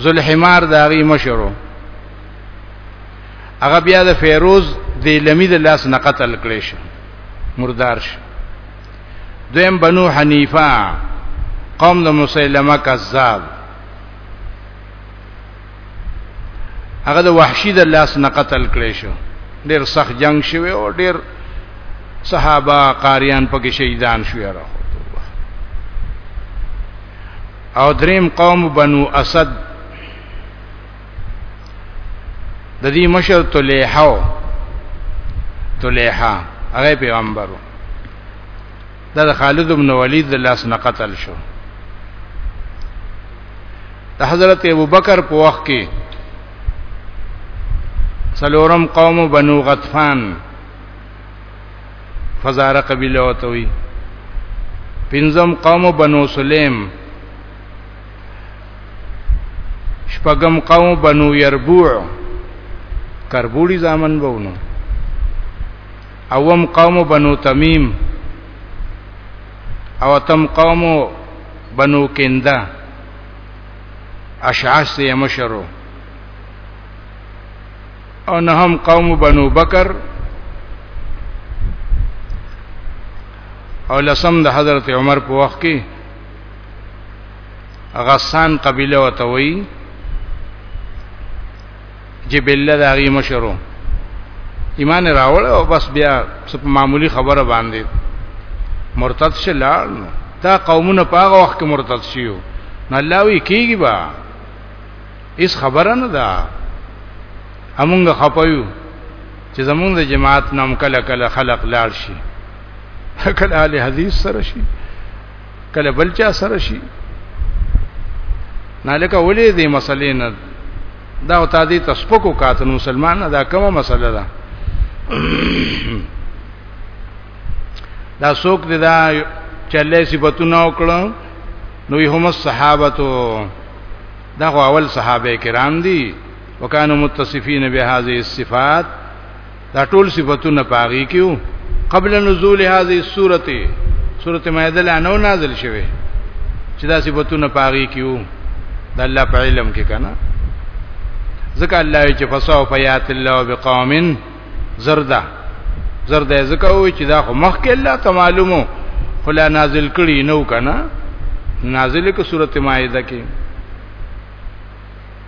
ذل حمار داغي مشرو هغه بیا د فیروز د لمی د لاس نه قتل کړي شو مردار شو دویم بنو حنیفه قوم د مسلمه کذاب هغه د وحشی د لاس نه قتل کړي شو ډیر سخت جنگ شوی او ډیر صحابه قاریان پکې شهیدان شوی را او دریم قوم بنو اسد د دې مشر طلحه طلحه هغه پیغمبرو دا د خالد بن ولید د لاس نه قتل شو د حضرت ابوبکر په وخت کې سلورم قوم بنو غطفان فزاره قبیله وتوي پنځم قوم بنو سلیم شپغم قوم بنو يربوع کربوړي زامن وونو اوم قوم بنو تمیم او تم قوم بنو کنده اشعاس یې مشرو او نه هم قوم بنو بکر او لسم د حضرت عمر په وخت کې غسان قبيله وتوي جبله دا غي مشرو ایمان راوړ او بس بیا سپ معمولی خبره باندې مرتد شلار نو دا قومونه پاغه وخت کې مرتد شيو نه الله وی کیږي با اس خبره نه ده همونګه خپایو چې زمونږ د جماعت نام کله کله خلق لاړ شي کله اهل حدیث سره شي کله بل چا سره شي نه لکه ولې دې مسلې نه دا او تا دې تسپکو کاتن مسلمان نه دا کومه مسله ده دا څوک دې دا چلې صفاتونه وکړو نو هم صحابتو دا اول صحابه کرام دي وکانو متصفین بهذه الصفات دا ټول صفاتونه پاغي کیو قبل نزول هذه السوره سوره مائده لا نو نازل شوه چې دا صفاتونه پاغي کیو د الله په علم کې کنه ځکه الله چې فصاو فیات الله بقوم زردا زردا ځکه وي چې دا خو مخ کې الله ته معلومو خلا نازل کړي نو کنه نازل کې سوره مائده کې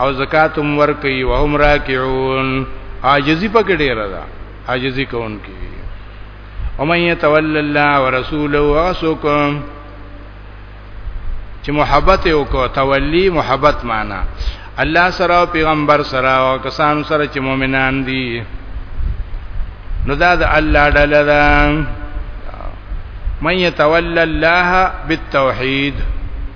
او زکات هم ورکي او هم راکعون عاجزي پکې ډیره ده عاجزي کوونکی او مې يتول الله ورسوله واسوکم چې محبت وکړه تولی محبت معنا الله سره او پیغمبر سره او کسان سره چې مؤمنان دي نو دا د الله ډله ده من يتول الله بالتوحید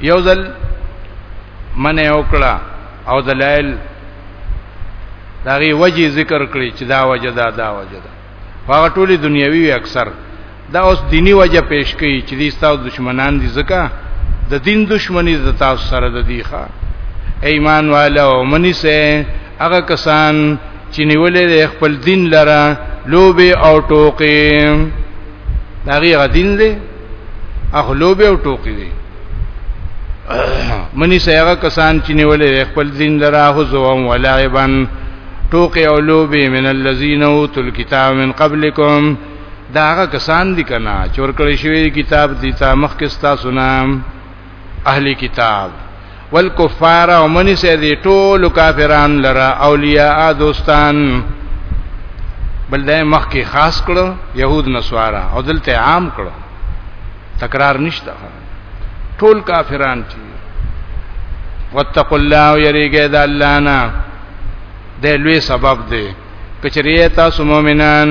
یو ځل منه وکړه او دلایل داغي وجه ذکر کړی چې دا وجه دا دا وجه دا هغه ټولي دنیوي اکثر دا اوس دینی وجه پیش کړي چې دي ستاسو دشمنان دي زکه د دین دشمنی د تاسو سره د دی ښا ایمان والا او منی سه هغه کسان چې نیولې خپل دین لره لوبي او ټوکې دا غي غدین دی اخلو به او ټوکی دی منی سیغه کسان چې نیولې خپل دین لرا حزوم ولعبن ټوکی او لوبي من الذین اوتل الكتاب من قبلکم دا هغه کسان دي کنا چور کړی شوی کتاب دي تا مخ کې تاسو نام اهلی کتاب والکفار او منی سه دی ټول کافران لرا اولیاء دوستان بل دای مخ کې خاص کړو يهود نسوارا او دلته عام کړو تکرار نشته ټول کافران چې واتقوا الله یریګه د الله نه د لوی سبب دی کچریه تاسو مؤمنان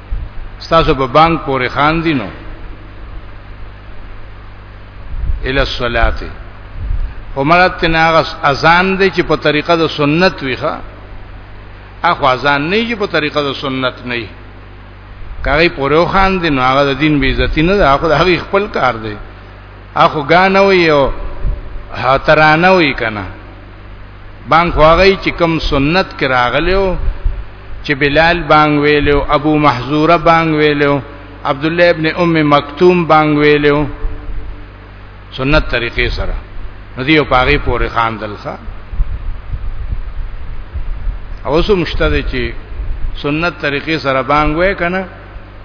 تاسو په بانک پورې خان دي نو ال الصلاه عمرت تناغس اذان دی چې په طریقه د سنت ویخه اخو اذان نه چې په طریقه د سنت نه وي کاری پورو خان دی نو هغه د دین بی عزتی نه ده هغه د هغه خپل کار دی اخو غانوي او ترانوي کنه بانګ واغی چې کوم سنت کې راغلو چې بلال بانګ ویلو ابو محذوره بانګ ویلو عبد الله ابن ام مکتوم بانګ ویلو سنت طریقې سره ندی او پاغي پورې خان دلخه اوسو مشته چې سنت طریقې سره بانګ وې کنه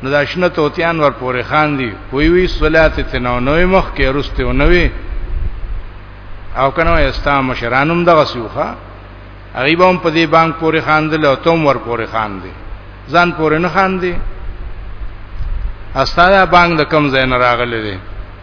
نو دا شنه توتیان ور پورې خان دي وی وی صلات ته نو نوې مخ کې رسته و نوې او کنه استا مشرانم دغه سوخه غریب هم په دې بانک پورې خان دي او تم ور پورې خان دي ځان پورې نه خان دي استاده بانک د کم زین راغلي دي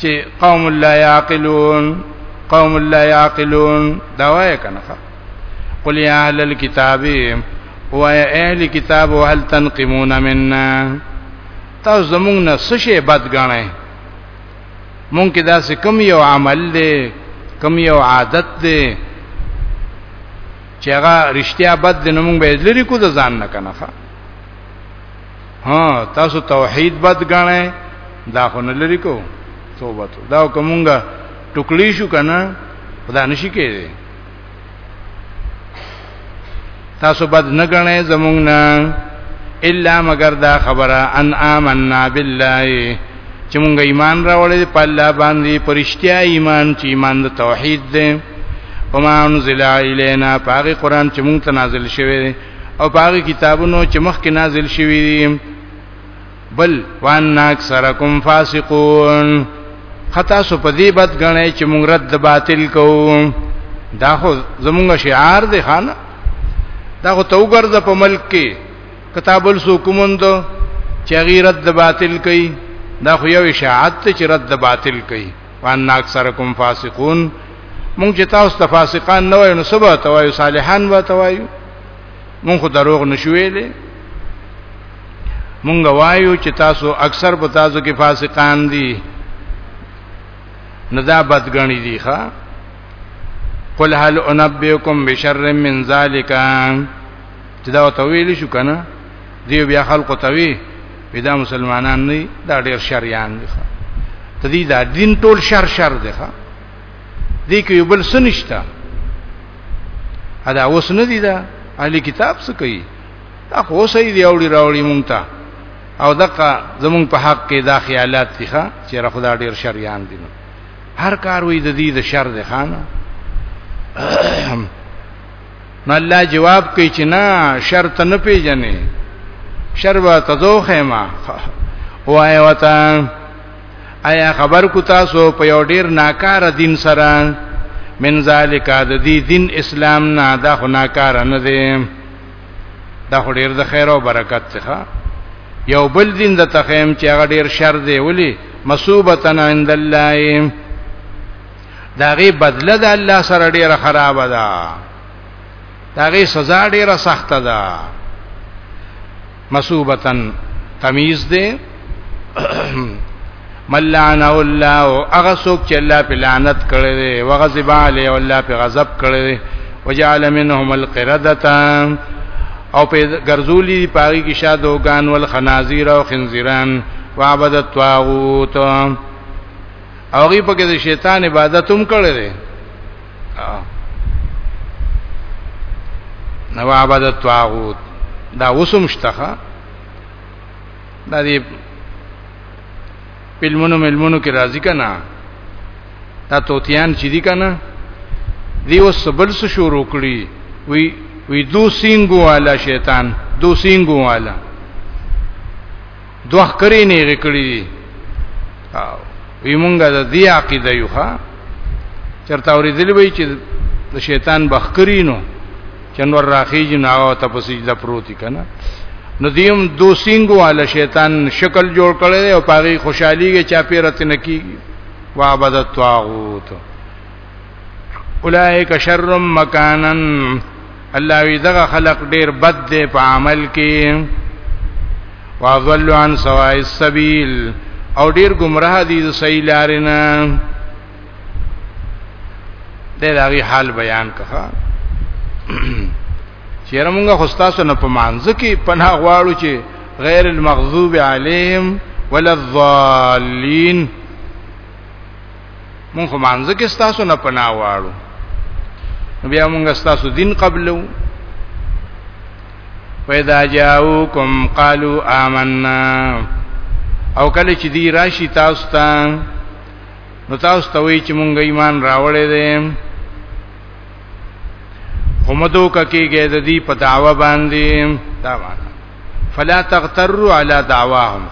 چې قوم لا يعقلون قوم لا يعقلون دا وایې کنه قل يا اهل الكتاب وای اهل کتاب هل تنقمون منا تاسو زمونږ نه څه شی بد غنئ مونږ کې دا څه کم یو عمل دی کم یو عادت دی چې هغه رښتیا بد دی نو مونږ به لری کو د ځان نه کنه ها تاسو توحید بد غنئ دا خو نه لري کو توبه تو دا کومګه ټوکلی شو کنه خدا نشي کېږي تاسو بد نه غنئ زمونږ نه الا مگر دا خبره ان آمنا بالله چې مونږ ایمان راوړل په الله باندې پرشتیا ایمان چې ایمان د توحید دی وما انزل الینا پاغه قران چې مونږ ته نازل شوی او باغی کتابونو چې مخکې نازل شوی دی بل وان اکثرکم فاسقون خطا سو په دې بد غنې چې موږ رد باطل کوو دا خو زمونږ شعار دی خانه دا خو توګرځ په ملک کې کتاب السوکمند چې غیرت د باطل کوي دا خو یو اشاعت چې رد باطل کوي وان اکثرکم فاسقون مونږ چې تاسو ته فاسقان نه وایو نو سبا ته وایو صالحان و ته وایو مونږ خو دروغ نشویلې مونږ وایو چې تاسو اکثر په تاسو کې فاسقان دي نه دا بدګنی دي ښا قل هل انبئکم بشر من ذالک چې دا تویل شو کنه دی بیا خلکو ته وی پیدا مسلمانان نه دا ډیر شریان دي ته دې دا دین ټول شر شر دي ښا دې کې یو بل سنشتہ ادا اوس نه دي دا اهلي کتاب څه کوي دا خو سې دی اوړي راوړي مونږ ته او دغه زمونږ په حق کې دا خیالات دي ښا چې را خدا ډیر شریان دي نو هر کار وې د دې د شر دي خانه نو الله جواب کوي چې نه شرط نه پیژنې شربا تزوخه ما وای وتا آیا خبر کو تاسو په یو ډیر ناکار دین سره من ذالک د دې دین اسلام نه دا خو ناکار نه دی دا خو ډیر د خیر او برکت څخه یو بل دین د تخیم چې هغه ډیر شر دی ولی مصوبتن عند الله دا غي بدله د الله سره ډیره خراب ده دا غي سزا ډیره سخته ده مسوبتن تمیز ده ملعن الله او هغه څوک چې الله په لعنت کړي دي وغضب علی او الله په غضب کړي دي وجعل منهم القرده او په ګرځولي پاغي کې شادو غان ول خنازیر او خنزیران وعبد الطاغوت او غي په کې د شیطان عبادت هم کړی دی نو عبادت طاغوت دا وسم شتخه دا دی پلمونو ملمونو کې راضی کنا دا توتیان چې دی کنا دی اوس بل څه شروع کړی وی وی دو سینګو والا شیطان دو سینګو والا دوه کری نه یې کړی دي او وی مونږه د دې عقیده یو ښا چرته اورېدلې وای چې د شیطان بخکرینو چنور راخیج نه او ته په سجده پروت کنا نو دیم دو سینګو علی شیطان شکل جوړ کړي او پاغي خوشحالي کې چا پیرت نکی وعبدت طاغوت اولائک شر مکانن الله وی دغه خلق ډیر بد دی په عمل کې واضل عن سواء السبيل او ډیر گمراه دي د صحیح لارې نه د دغه حال بیان کړه چیرې موږ خو تاسو نه په مانځ کې پناه غواړو چې غیر المغضوب علیهم ولا الضالین مونږ خو مانځ کې ستاسو نه پناه واړو بیا مونږ ستاسو دین قبلو پیدا جاءوکم قالوا آمنا او کله چې دی راشي تاسو ته نو تاسو ته وی چې مونږ ایمان راوړې دي همدو ککیږي د دې په دعوه باندې دا معنا فلا تغتروا على دعواهم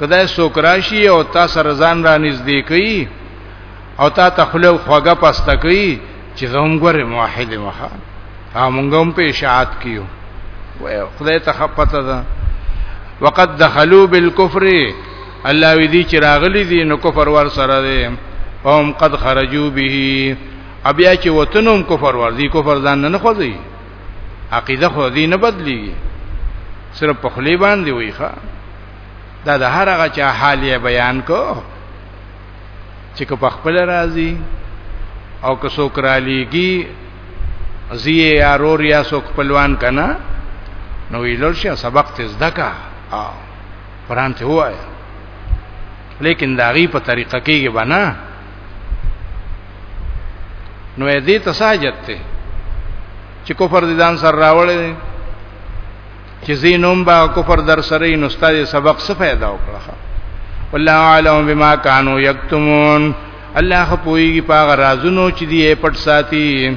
کدا څوک راشي او تا سره ځان را نږدې کوي او تا تخلو خوګه پسته کوي چې زوم ګره موحد مخه ها مونږ هم په اشاعت کیو وای خدای ته خپته ده وقد دخلوا بالكفر الله وی دي چې راغلي دي نو کفر ور سره دي هم قد خرجوا به بیا چې وطنوم کفر ور دي کفر ځان نه خوځي عقیده خو دې نه بدلیږي صرف په خلی باندې وي ښا دا د هر هغه چا حال یې بیان کو چې که په خپل راضي او که څوک را لیږي زیه یا رور یا څوک خپلوان کنا نو ویلل شي سبق ته زده کا او قران ته وایا لیکن داغي په طریقه کې بنا نو دې تساجت ته چې کفر دې ځان سره راوړل چې زینوم با کفر در سره نو ستاسو سبق څه फायदा وکړه والله علم بما كانوا يكتمون الله خپويږي په رازونو چې دی پټ ساتي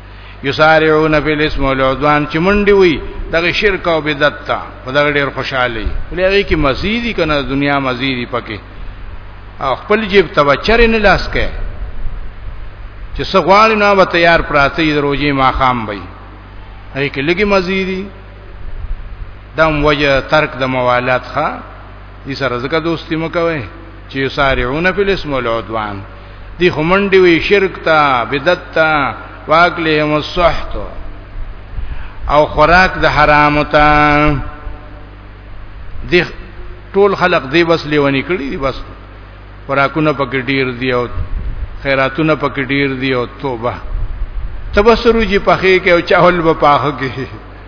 یسارعون فی الاسم والعدوان چې منډي وي دغه شرک او بدعت ته په دغه ډیر خوشحالي ولې کې مزيدي کنه دنیا مزيدي پکې او خپل جیب ته بچر نه لاس کې چې سغوال نه و تیار پراته د روزي ما خام وي هغه کې لګي مزيدي دم وجه ترک د موالات ښا دي سره زکه دوستي مکوي چې یسارعون فی الاسم والعدوان دي خمنډي وی شرک تا بدعت تا واکلهم الصحت او خوراک د حرام تا دي ټول خلق دی بس لیونی کړی دی بس خوراکونه پکې ډیر دی او خیراتونه پکې ډیر دی او توبه تبصرو جی پخې کې او چاول به پاخه کې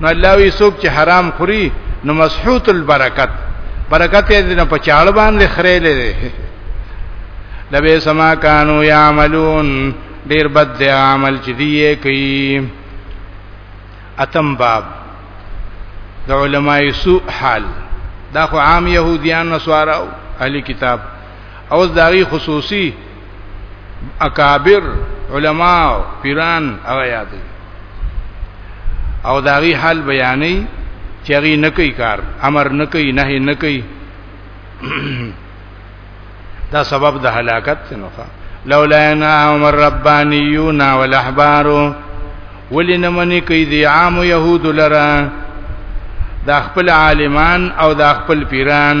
نو الله وی څوک چې حرام خوري نو مسحوت البرکت برکت یې نه په چاړ باندې خره لري لبه سما کانو یعملون ډیر بد دی عمل چې دی کوي اتم باب د علماء سوء حال دا خو عام يهوديان نسواراو اهلي کتاب او داغي خصوصي اکابر علما پیران هغه یادې او داغي حال بیانې چې هغه نه کوي کار امر نه کوي نه نه کوي دا سبب د هلاکت نه لولا ان عمر ربانيون والاحبار ولنه منی کوي دی عام يهود لرا دا خپل عالمان او دا خپل پیران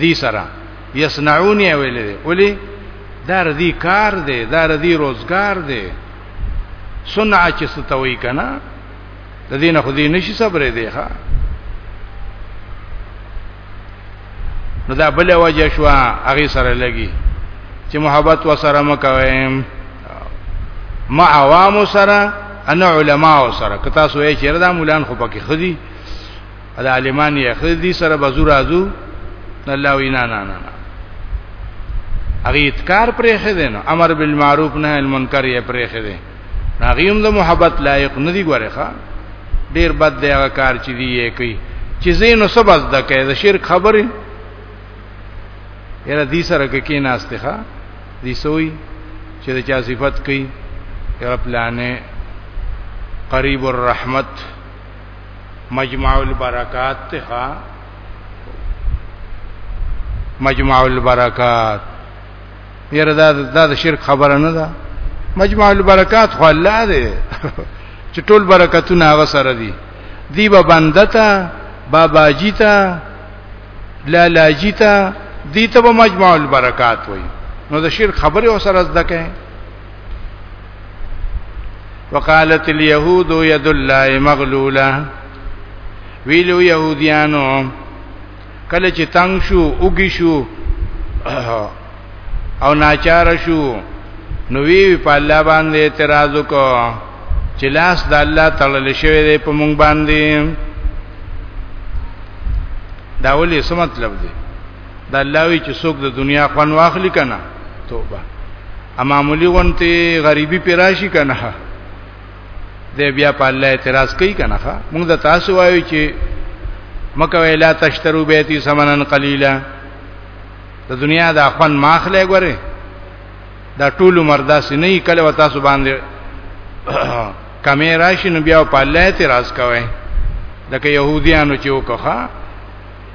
دی سره یصنعون یې ویلې دی ولی دا ردی کار دی دا ردی روزګار دی صنع چې ستوي کنه د دې نه خو دې نشي صبرې دی ښا نو دا بل وجه شو هغه سره لګي چې محبت وسره مکوي ما عوام سره ان علماء سره کتا سوې چیرې دا مولان خو پکې خدي دا عالمان یې خدای دې سره بزور ازو الله وینا نه نه نه هغه اتکار پرې خدای نو امر بالمعروف نه المنکر یې پرې خدای هغه هم د محبت لایق نه دی ګوره ښا ډیر بد دی هغه کار چې دی یې کوي چې زینو سبز د کې د شرک خبره یره دې سره کې کې ناشته ښا دې سوی چې د چا صفت کوي یره پلانې قریب الرحمت مجمع البرکات ته مجمع البرکات یره دا دا د شرک خبره نه ده مجمع البرکات خو الله دی چې ټول برکتونه هغه سره دي دی به بندتا بابا جیتا لالا جیتا دی ته مجمع البرکات وای نو د شرک خبره او سره زده کړي وقالت اليهود يد الله مغلوله ویلو يهوديانو کله چې تنگ شو اوګی شو او ناچار شو نو وی په الله باندې اعتراض وکړ چې لاس د الله تړل شوی دی په مونږ باندې دا ولې څه مطلب دی د الله وی چې څوک د دنیا خوان واخلي کنه توبه امامولی غونته غریبی پیراشي کنه د بیا په الله اعتراض کوي کنه موږ د تاسو وایو چې مکه ویلا تشترو بیتی سمنن قلیلا د دنیا د اخوان ماخله غره دا ټول مردا سي نه کله وتا سو باندې کمې راشي نو بیا په الله اعتراض کوي لکه يهوديانو چې وکړه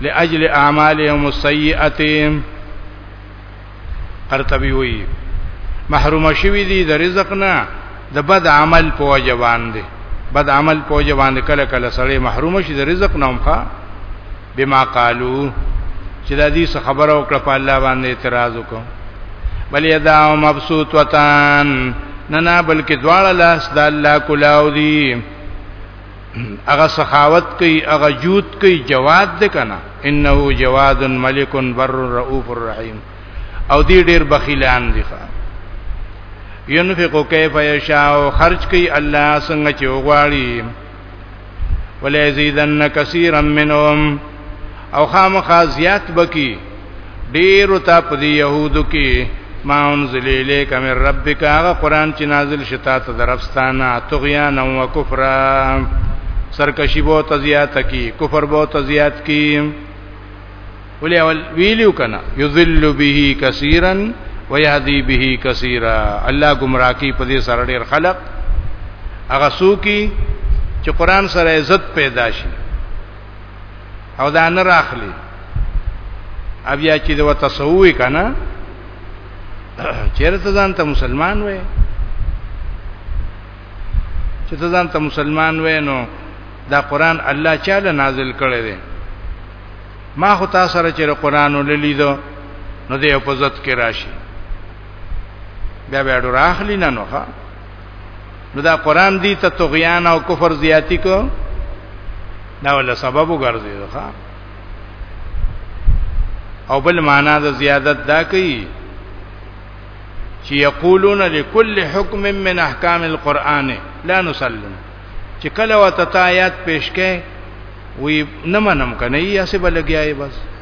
لاجل اعمالهم السيئه قرطبي وی محروم شوی دی د رزق نه د بد عمل په وجه باندې بد عمل په وجه باندې کله کله سړی محروم شي د رزق نه هم ښا بما قالو چې د دې څه خبره وکړه په الله باندې اعتراض وکړ بل یدا مبسوط وطن نه نه بلکې دواړه لاس د الله کولاو دي هغه سخاوت کوي هغه جود کوي جواد دې کنه انه جواد ملک بر رؤوف الرحیم او دې ډېر بخیلان دي ښا ينفق كيف يشاء خرج کوي الله څنګه چې وغواړي ولې زیدن کثیرا منهم او خامخا زیات بکی ډیر تا په دی يهودو کې ما انزل الیک من ربک هغه قران چې نازل شتا ته درفستانه طغیان او کفر سرکشی بو تزیات کی کفر بو تزیات کی ولې اول ویلو کنه یذل به کثیرا ويهدي به کثیرا الله گمراه کی په دې سره ډیر خلق هغه سو کی چې قران سره عزت پیدا شي او دا نه راخلی بیا چې د وتسوي کنه چیرته ځان ته مسلمان وې چې ته ځان ته مسلمان وې نو دا قران الله چاله نازل کړی دی ما خو تاسو سره چې قران ولیدو نو دې په عزت کې راشي بیا بیا ډور اخلي نه نوخه نو دا قران دی ته طغیان او کفر زیاتی کو دا ول سبب وګرځي ښا او بل معنا د زیادت دا کوي چې یقولون لكل حکم من احکام القرآن لا نسلم چې کله وتتایات پیش کړي وی نه منم کنه یې اسه بلګیای بس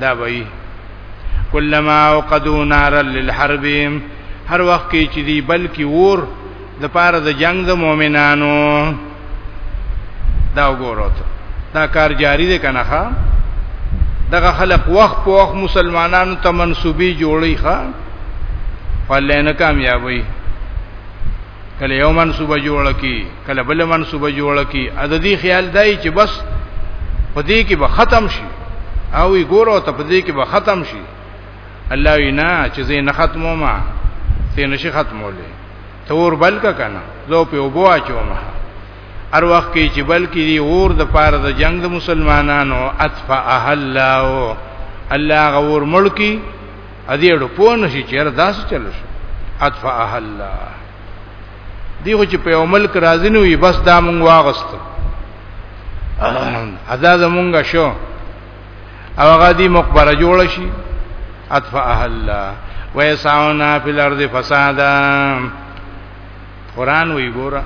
دا وایي کلمہ اوقدو نار للحرب هر وخت کې چې دی بلکې ور د پاره د جنگ د مؤمنانو دا وګورئ دا کار جاری دی کنه ښا دغه خلق وخت په وخت مسلمانانو ته منسوبي جوړي ښا فلنه کامیابی کله یو منصوبه جوړه کی کله بل منصوبه جوړه کی عددی خیال دای چې بس پدې کې به ختم شي او وی ګورو ته پدې کې به ختم شي الله وینا چې زه نه ختمو ما ته نشي ختمولې تور بل کا کنه زه په وبو اچوم هر وخت کې چې بلکې دی اور د پاره د جنگ د مسلمانانو اطفا اهل الله الله غور ملکی ا دې اړو پوه نشي چې را داسې چل شو اطفاء الله دی خو چې په یو ملک راځي نو بس دا مونږ واغست ادا زمونږ شو او هغه دی مقبره جوړ شي اطفاء الله ويسعونا فی الارض فسادا قران وی ګوره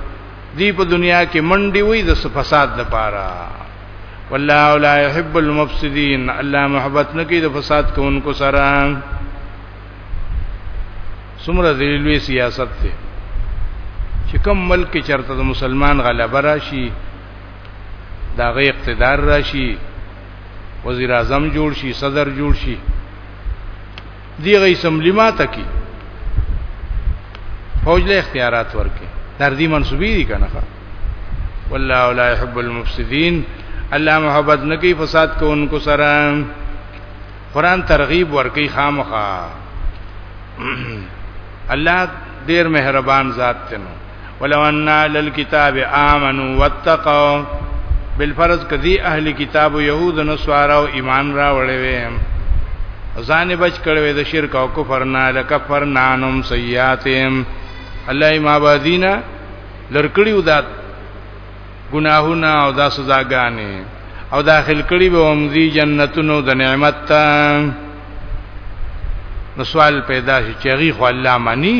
دی په دنیا کې منډي وی د فساد لپاره والله لا يحب المفسدين الله محبت نکي د فساد کوونکو سره سمره ذلیلوی سیاست ته چې کوم ملک چرته د مسلمان غلبه راشي دا غي اقتدار راشي وزیر اعظم جوړ شي صدر جوړ شي دی غي سملی ماته کی فوج له اختیارات ورکه تر دې منسوبې دي کنه والله لا يحب المفسدين الله محبت نکي فساد کوونکو سره قران ترغیب ورکي خامخا الله ډیر مهربان ذات دی ولو ان اهل الكتاب امنوا واتقوا بالفرض کدی اهل کتاب يهود نو سوارو ایمان را وړې وې ځان بچ کړې د شرک او کفر نه لکفرنا انهم سیئاتهم الله ما بادینا لرکړي ودا ګناهونه او دا سزاګانې او داخل کړي به هم دي جنتونو د نعمت ته نو سوال پیدا شي چې غي خو الله مانی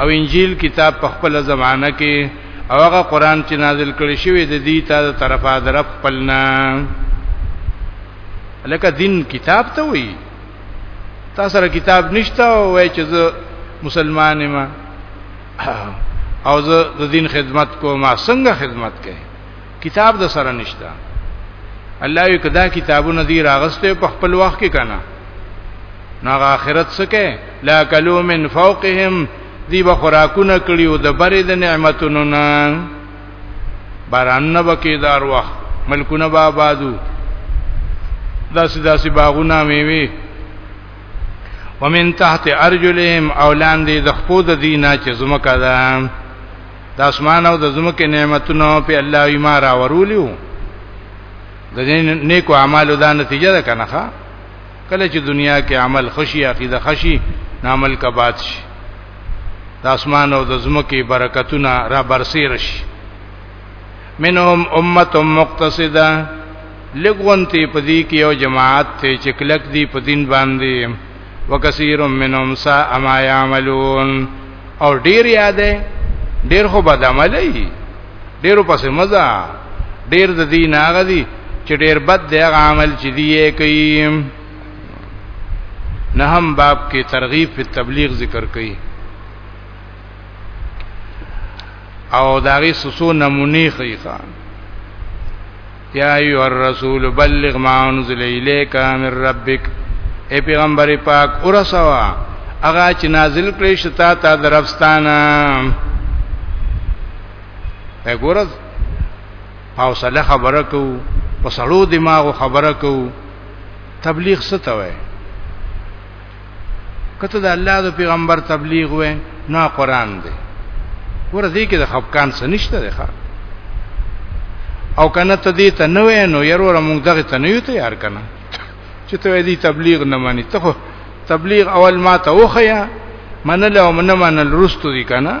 او انجیل کتاب په خپل زمانہ کې او هغه قران چې نازل کړي شوی د دې ته د طرفه در خپلنا لکه دین کتاب ته وی تاسو سره کتاب نشته او وای چې زه مسلمان ما او زه د دین خدمت کوم څنګه خدمت کوي کتاب د سره نشته الله یو کدا کتابونه دی راغسته په خپل وخت کې کنه ناغه آخرت سکه لا کلو من فوقهم دی به خوراکونه کړی او د بری د نعمتونو نه باران نه بکی دار وخت ملکونه با آبادو داسې داسې باغونه میوي ومن تحت ارجلهم اولان دي د خپود دینه چې زمکه ده د اسمان او د زمکه نعمتونو په الله ایمان را ورولیو د نیکو اعمالو دا نتیجه ده کنه ښا کله چې دنیا کې عمل خوشي عقیده خوشي نامل کا باد شي د اسمان او د زمکه برکتونه را برسیر شي منهم امه مقتصده لګونتی پدی کې یو جماعت ته چې کلک دی په دین باندې وکثیر منهم ساء ما يعملون او ډیر یادې ډیر خو بد عملي ډیرو پسې مزه ډیر د دین هغه دي چې ډیر بد دی هغه عمل چې دی یې کوي نه هم باب کې ترغیب په تبلیغ ذکر کوي او داغي سسو نمونی خیخا یا ایو الرسول بلغ ما انزل الیک من ربک اے پیغمبر پاک ورسوا اغا چې نازل کړی شتا تا درفستانه وګورز او صلی خبره کو په سړو دماغو خبره کو تبلیغ ستوي کته د الله د پیغمبر تبلیغ وې نه قران دی ور دې کې د خفقان څه نشته دی ښا او کنه ته دې ته نه وې نو ير ور موږ دغه ته نه یو تیار کنه چې ته دې تبلیغ نه مانی ته تبلیغ اول ما ته وخیا منل او نه منل رستو دي کنه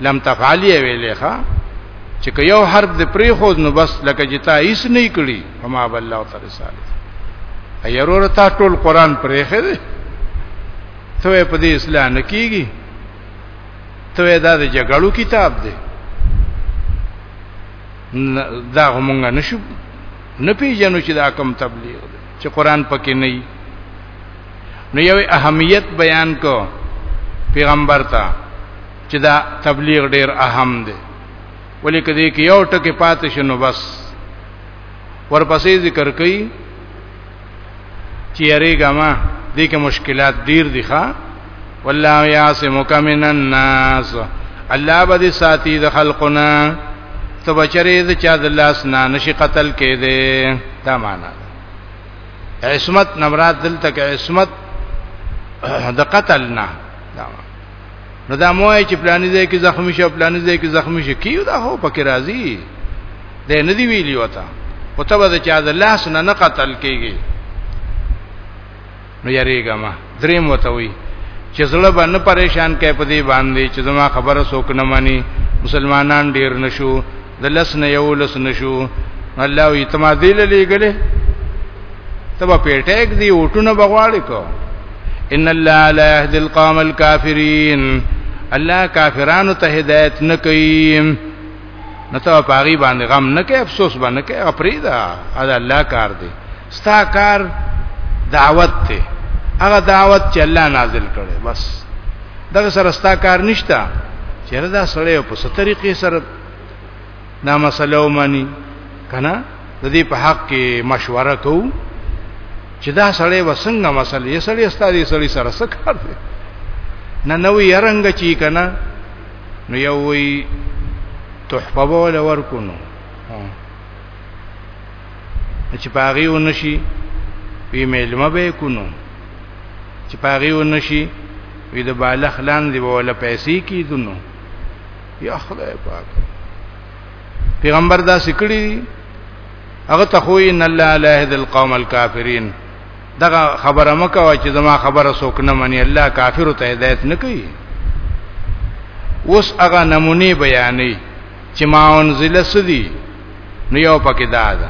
لم تفعلی ویلې ښا چې که یو حرف د پری خود نو بس لکه چې تا هیڅ نه کړی فما بالله تعالی رسالت ایرور تا ټول قران پرې خې ته په دې اسلام نه کیږي ته دا د جګړو کتاب دی دا همغه نشو نه پیژنو چې دا کم تبلیغ دی چې قران پکې نه وي نو یو اهمیت بیان کو پیغمبر ته چې دا تبلیغ ډیر اهم دی ولې کدی کې یو ټکی پاتې شنو بس ورپسې ذکر کړي چې یری ګما دې کې مشکلات ډیر دي ښا والله یاسمک من الناس الله به ساتي د خلقنا ته بچری د چا د لاس نه نشي قتل کې دي دا معنا عصمت نمرات دلته کې عصمت د قتل نه دا معنا نو دا موای چې پلانې ځای کې زخمی شي پلانې ځای کې زخمی شي کیو دا هو پکې راځي د نه دی ویلی وتا او ته به چې از الله سن نه قتل کیږي نو یریګه ما دریم وته وی چې زړه باندې پریشان کې پدی باندې چې زما خبره سوک نه مانی مسلمانان ډیر نشو د لس نه یو لس نشو الله وی تما دی لګلې تبا پیټیک دی وټونه بغواړي کو ان الله لا يهدي القوم الكافرين الله کافرانو ته هدایت نه کوي نو ته پاغي باندې غم نه کوي افسوس باندې کوي اپریدا دا الله کار دی ستا کار دعوت ته هغه دعوت چې الله نازل کړي بس دغه سره ستا کار نشتا چیرې دا سړی په ستريقې سره دا مسله ومني کنه د دې په حق کې مشوره کوو چې دا سړی وسنګ مسله یې سړی ستاري سړی سره سکار دی نه نوې رنگ چی کنه نو یو وی تحفه بول ورکونو چې پاغي ونشي وی میلمه به کونو چې پاغي ونشي وی د بالغ لاندې ولا پیسې کیدونو یا خدای پاک پیغمبر دا سکړي هغه ته خو ان الله لا يهدي القوم الكافرين دغه خبره مکه وا چې زما خبره څوک نه مني الله کافر ته هدایت نه کوي اوس هغه نمونه بیانې چې ما انزل سدي نو یو پکې دا ده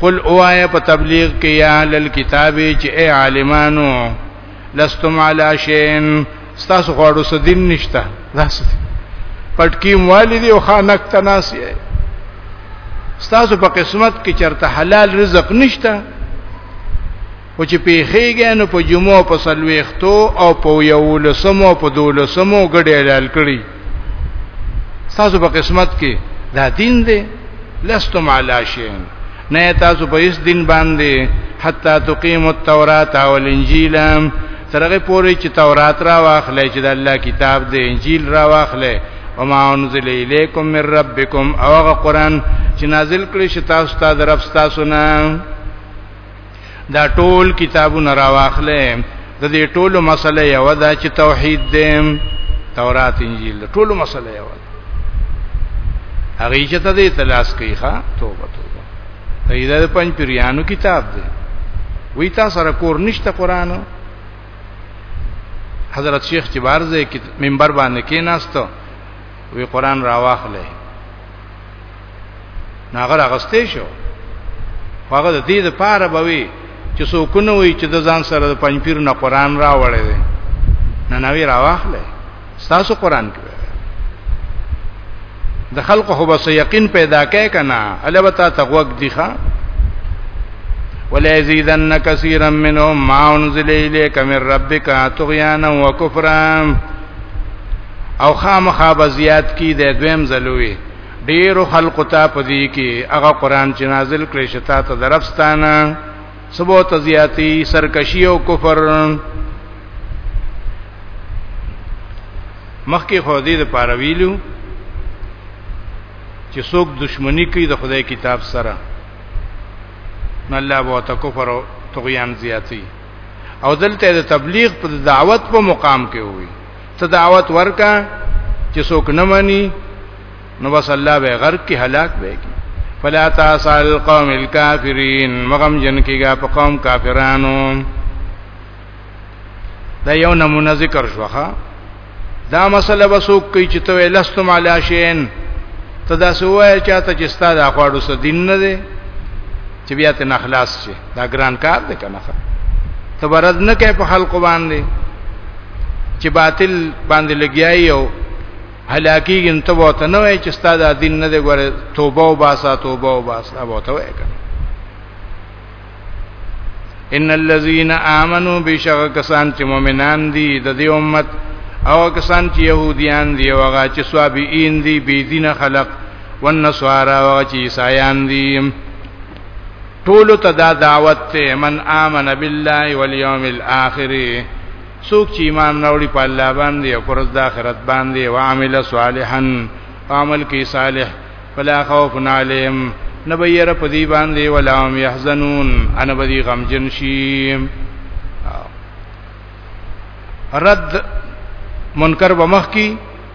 قل اوایا په تبلیغ کې یا لل کتابې چې اے عالمانو لستم علی شین ستاسو غواړو سدین نشته داسې پټکی والدی او خانک تناسی ستاسو په قسمت کې چرته حلال رزق نشته او چې پیخېږي نو په جمعو په سلويختو او په یولسمو په دولسمو ګډې حلال کړي تاسو په قسمت کې دا دین دی لستم علی شین نه تاسو په هیڅ دین باندې حتا تقیم التوراۃ والانجیل ترغه پوری چې تورات را واخلې چې د الله کتاب دی انجیل را واخلې وما انزل الیکم من ربکم او هغه قران چې نازل کړی شتا استاد رب تاسو نه دا ټول کتابونه راواخلې د دې ټولو مسله یو ده چې توحید دې تورات انجیل ټولو مسله یو ده هغه چې ته دې تلاش کوي ښا توبه توبه دا د پنځ پیرانو کتاب دی وی تا سره کور نشته قران حضرت شیخ چې بارزه کې منبر باندې کې ناستو وی قران راواخلې ناغه راغستې شو هغه د دې لپاره بوي چې څوک نه وي چې د ځان سره د پنځپیر نه قران راوړی دی نه نوی راواخلې تاسو قران کې د خلق هو بس یقین پیدا کړي کنه البته تقوق دی ښا ولازیدن کثیرا منهم ما انزل الیک من ربک طغیانا وکفرا او خامخا بزیات کی د دویم زلوی ډیرو خلقو ته پدې کې هغه قران چې نازل کړي شتا ته درفستانه سبو تزیاتی سرکشی او کفر مخکې خو دې د پاره ویلو چې څوک دشمنی کوي د خدای کتاب سره نو الله بو ته کفر او طغیان زیاتی او دلته د تبلیغ په دعوت په مقام کې وي ته دعوت ورکا چې څوک نه مانی نو بس الله به غرق کې هلاک به کی فلا تاسال قوم الکافرین مغم جن کیګه په قوم کافرانو دا یو نمونه ذکر شوخه دا مسله وسوک کی چې ته لستم علی شین ته دا سوای چاته چې ستاده اخواړو سدین نه دی چې بیا ته نخلاص شي دا ګران کار دی کنه ته برز نه کې په خلق باندې چې باطل باندې لګیای او هلاکی ان ته وته نه وای چې ستاد دین نه دی ګوره توبه او باسا توبه او باسا وته وای کنه ان الذين امنوا بشغ کسان چې مؤمنان دي د دې امت او کسان چې يهوديان دي او هغه چې صابئين دي بيدینه خلق والنصارى وغچ عیسایان دی ټول ته دا دعوت ته من امن بالله واليوم الاخر سوک چې ایمان راوړي په الله باندې او پرز د آخرت باندې او عامل صالحا عمل کې صالح فلا خوف عليهم نبير په دې باندې ولا هم يحزنون انا بدی غم جن شي رد منکر بمخ کی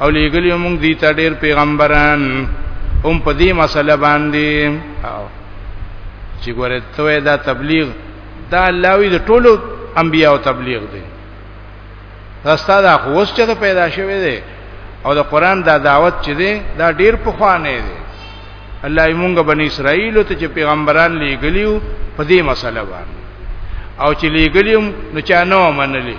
او لګلی موږ دي ته ډېر پیغمبران هم په دې مسله باندې چې ګوره ته دا تبلیغ دا الله وی د ټولو انبیانو تبلیغ دی راستا دا خوښ چې ته پیدا شوې دی او د قران دا دعوت چې دی دا ډیر په خوانه دی الله یې مونږ بنی اسرائیل ته چې پیغمبران لېګلیو په دې مسله باندې او چې لېګلیو نو چا نه منلې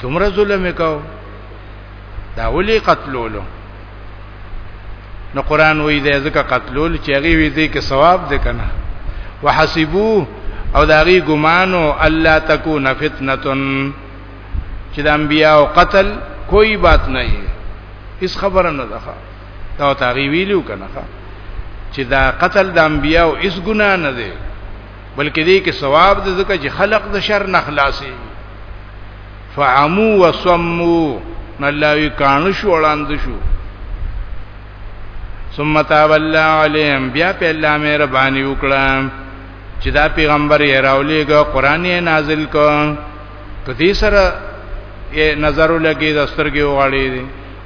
تمره ظلم وکاو دا ولي قتلولو نو قران وی دې ځکه قتلول چې هغه وی دې کې ثواب دې کنه وحسبو او داغي ګمانو الله تکون فتنتن چې د انبیاء او قتل کوئی بات نه هي اس خبره نه ده دا تاغي ویلو کنه چې دا قتل د انبیاء او اس ګنا نه ده بلکې دې کې ثواب د ځکه چې خلق د شر نه خلاصي فعمو وسمو نلاوی کانو شو وړاند شو ثم تاب الله عليهم بیا په الله مې ربانی وکړه چې دا پیغمبر یې راولېګو قران یې نازل کو کدي سره یې نظر لګي د سترګې وغړې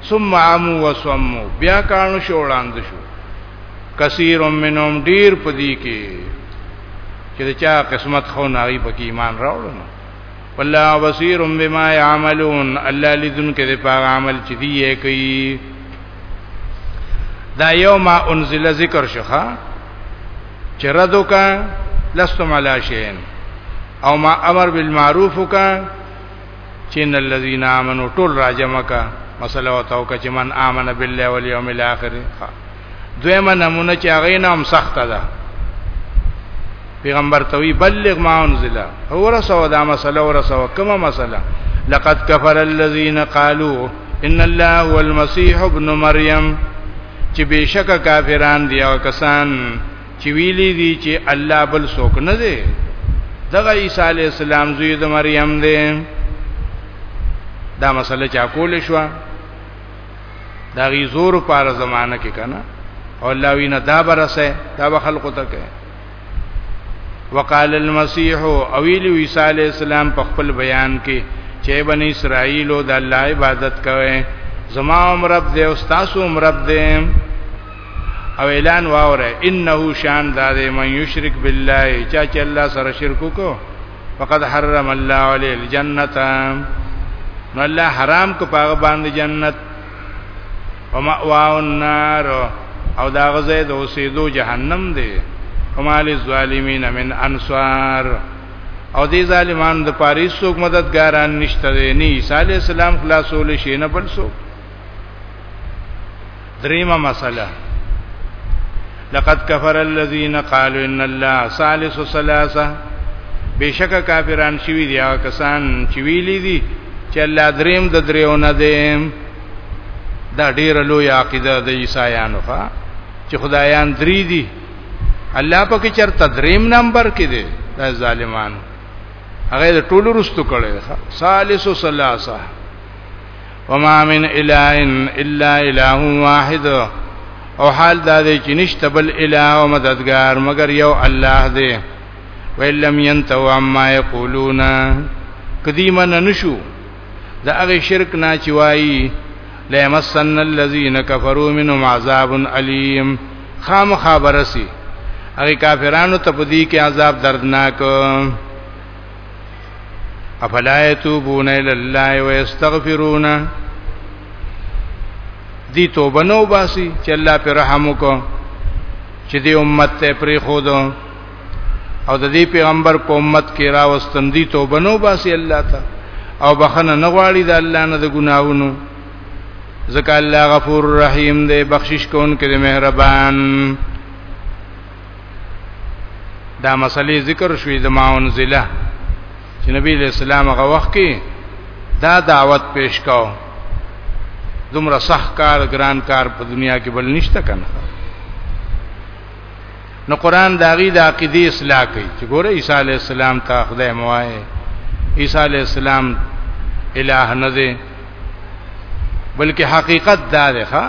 ثم عمو وسمو بیا کانو شو وړاند شو کثیر منهم ډیر پدی کې چې دا چا قسمت خو نه غي پکې ایمان راوړل نو والله بصیر بما يعملون الله لذن کې د پاغه عمل چې دی یې کوي دا یو ما انزل ذکر شخه چې ردو کا لستم علی شین او ما امر بالمعروف کا چې ان الذين امنوا ټول راجمه کا مسله وتاو کا چې من امن بالله واليوم الاخر دویمه نمونه چې هغه نام سخته ده پیغمبر توی بلغ ما انزل هو رسو دا مسله ورسو کومه مسله لقد كفر الذين قالوا ان الله هو المسيح ابن مريم چې بشک کافران دي او کسان چې ویلي دي چې الله بل څوک نه دی دغه عیسی علی السلام زوی د مریم دی دا مسله چا کول شو دا غي زور پر زمانہ کې کنه او الله وینا دا برسه دا به خلقو ته کوي وقال المسيح او ویل عیسی علی السلام په خپل بیان کې چې بنی اسرائیل او د الله عبادت کوي زما عمر رب دې او تاسو عمر رب دې او اعلان واوره انه شان ذات من یشرک بالله چا چې الله سره شرک کو فقد حرم الله علی الجنه نو الله حرام کو پاغه باندې جنت ومأوا النار او دا غزه د اوسېدو جهنم دی ومال الظالمین من انصار او دې ظالمان د پاریس څوک مددګاران نشته دی نه عیسی علی السلام خلاصول شي نه بل څوک دریمه مسله لقد كفر الذين قالوا ان الله ثالث ثلاثه بشک کافران شوی دی هغه کسان چې ویلي دي چې الله دریم د دریونه دی دا ډیر لوی عقیده د عیسایانو ښا چې خدایان درې دي الله پکې چرته دریم نمبر کې دی دا ظالمان هغه ټول رستو کړي ثالث ثلاثه وما من اله الا اله واحد او حال دا دی چې نشته بل اله او مددگار مگر یو الله دی ویلم ينتوا عما یقولون قدیما نشو دا هغه شرک نه چې وایي لا مسن الذين كفروا منهم عذاب الیم خام خبرسي هغه کافرانو ته په دې کې عذاب دردناک افلا یتوبون الی الله ویستغفرون دی توبه نو باسی چې الله پر رحم وکړو چې دی امت ته پری خود او د دې پیغمبر په امت کې راوستم دی توبه نو باسی الله ته او بخنه نه غواړي د الله نه د ګناوونو ځکه الله غفور رحیم دی بخشش کوونکی دی مهربان دا مسلې ذکر شوې د ماون ضلع چې نبی له اسلام هغه وخت کې دا دعوت پیش کاو دومره سخت کار ګران کار په دنیا کې بل نشته کنه نو قران داغي د عقيدي اصلاح کوي چې ګوره عيسى عليه السلام ته خدای موای عيسى عليه السلام الہ نه دی بلکې حقیقت دا دی ښا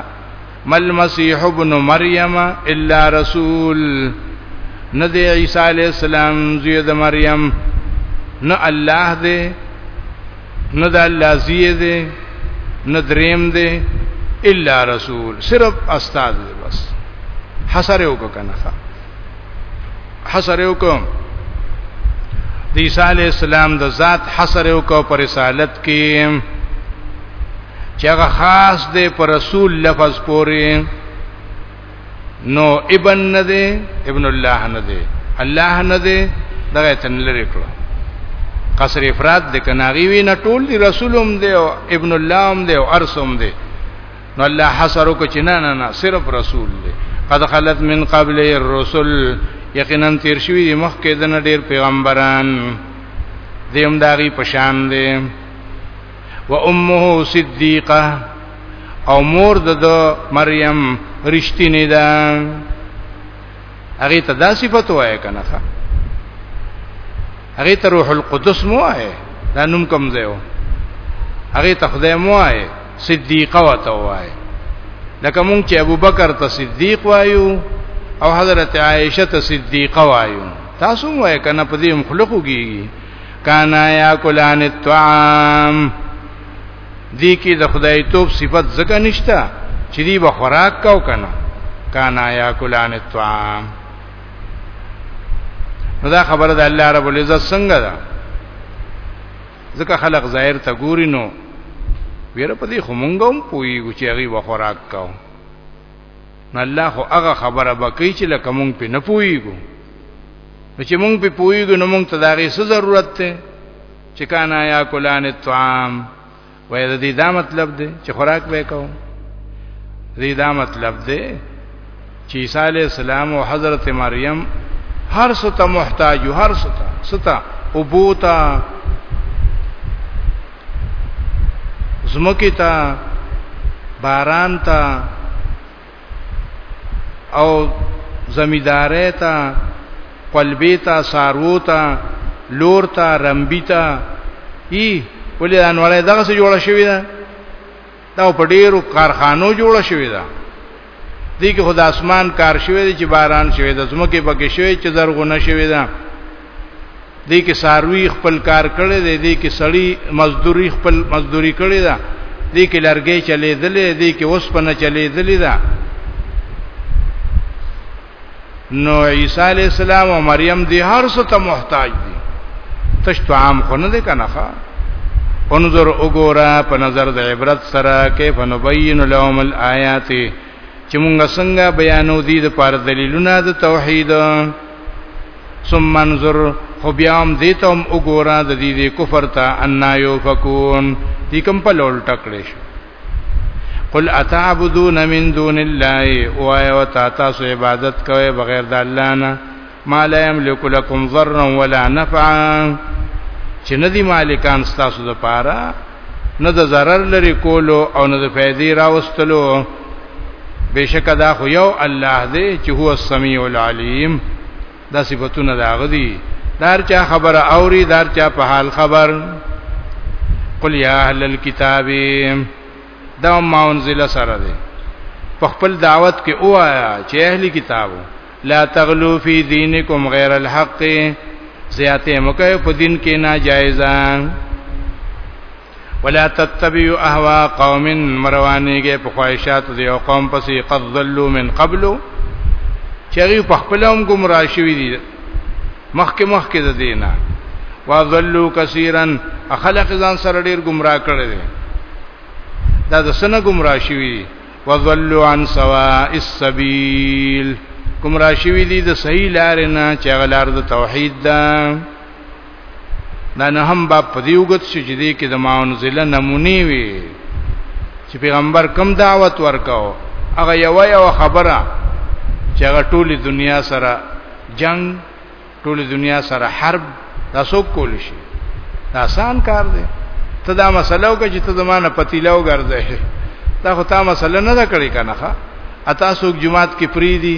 مل مسیح ابن مریم الا رسول نه دی عیسی علی السلام زوی د مریم نه الله دی نه د الله زوی دی نه دریم دی الا رسول صرف استاد دی بس حسر یو کو کنه حسر یو کو د عیسی علی السلام د ذات حسر یو کو پر رسالت کې چې هغه خاص دی پر رسول لفظ پورې نو ابن نه دی ابن الله نه دی الله نه دی دغه تن لري کړو قصر افراد د کناغي وی نه ټول دی رسولم دی او ابن الله هم دی او ارسم دی نو الله حصر کو چې نه نه نه صرف رسول دی قد خلت من قبل الرسل یقینا تیر شوی دی مخکې د ډیر پیغمبران دیم داغي پشان دی و امه صدیقه او مور د مریم رښتینی ده هغه ته دا صفت وایې کنه هغه ته روح القدس مو وایې دا نوم کوم ځای و هغه ته خدای مو وایې صدیقه وته وایې لکه مونږ چې ابوبکر ته صدیق وایو او حضرت عائشه ته صدیقه وایو تاسو وایې کنه په دې مخلوقو کیږي کانا یاکلان الطعام دی کې د خدای توپ صفت زکه نشتا چې دی به خوراک کاو کنه کانا یاکلان الطعام نو دا خبره د الله رب العزت څنګه ده ځکه خلق ظاهر ته ګوري نو ویره په دې خمونګم پوي چې هغه و خوراک کاو نو الله خو هغه خبره بکې چې لکه مونږ په نه پويګو نو چې مونږ په پویګو نو مونږ ته دا غي څه ضرورت ته چې کانا یا کولان الطعام وای د دې دا مطلب دی چې خوراک به کوو دې دا مطلب دی چې عیسی علی السلام او حضرت مریم هر څه ته محتاج هر څه ته ستا او بوتا زمکه ته باران ته او زمیدارې ته قلبی ته سارو ته لور ته رمبی ته ای ولې انوړې دغه څه جوړه شوې ده دا په ډیرو کارخانو جوړه شوې ده دې کې خدای اسمان کار شوې چې باران شوې ده زمکه پکې شوې چې زرغونه شوې ده دې کې ساروی خپل کار کړي دی دې کې سړی مزدوري خپل مزدوري کړي ده دې کې لرګي چلے دلې دې کې وسپنه چلے دلې ده نو عیسی علی السلام او مریم دې هر څه ته محتاج دي تشتو عام خو نه دي کنه ښا انظر وګورا په نظر د عبرت سره کیف نبین لهم الایات چې مونږ څنګه بیانو دي د پاره دلیلونه د توحید ثم منظر خو بیا هم دې ته هم وګوره د دې دې کفر ته ان یوفکون دې کوم په لول ټکړې شو قل اتعبدون من دون الله او ایو تاسو عبادت کوئ بغیر د الله نه ما لا یملک لكم ضرا ولا نفعا چې ندي مالکان تاسو د پاره نه د zarar لري کولو او نه د فائدې راوستلو بشک دا خو یو الله دی چې هو السمیع العلیم دا صفاتونه دا غدي دار چا خبر اوري دار چا په حال خبر قل یا اهل الكتاب دا ما انزل سره دی په خپل دعوت کې اوایا چې اهل کتابو لا تغلو فی دینکم غیر الحق زیاته مکه په دین کې ناجایزه ولا تتبعوا اهوا قوم مروانیږي په خواهشاتو دی او قوم پسې قد ضلوا من قبل چری په خپل هم گمراه شوی دي مخک مخک د دینه واضلوا کثیرا خلق ځان سره ډیر گمراه کړی دي دا د سنه گمراه شوی دي وضلوا عن سواء السبيل گمراه شوی دي د صحیح لار نه چې غلار د توحید ده دا نه هم باب په دې وګت شي چې دې کې د ماونزله نمونی وي چې پیغمبر کم دعوت ورکاو هغه یو یو خبره چې هغه ټولې دنیا سره جنگ ټولې دنیا سره حرب تاسو کول شي دا آسان کار دی ته دا مسله وکړه چې ته زمانه پتیلا وګرځې دا خو تا مسله نه کړې کنه ښا اته سوق جمعات کې پری دي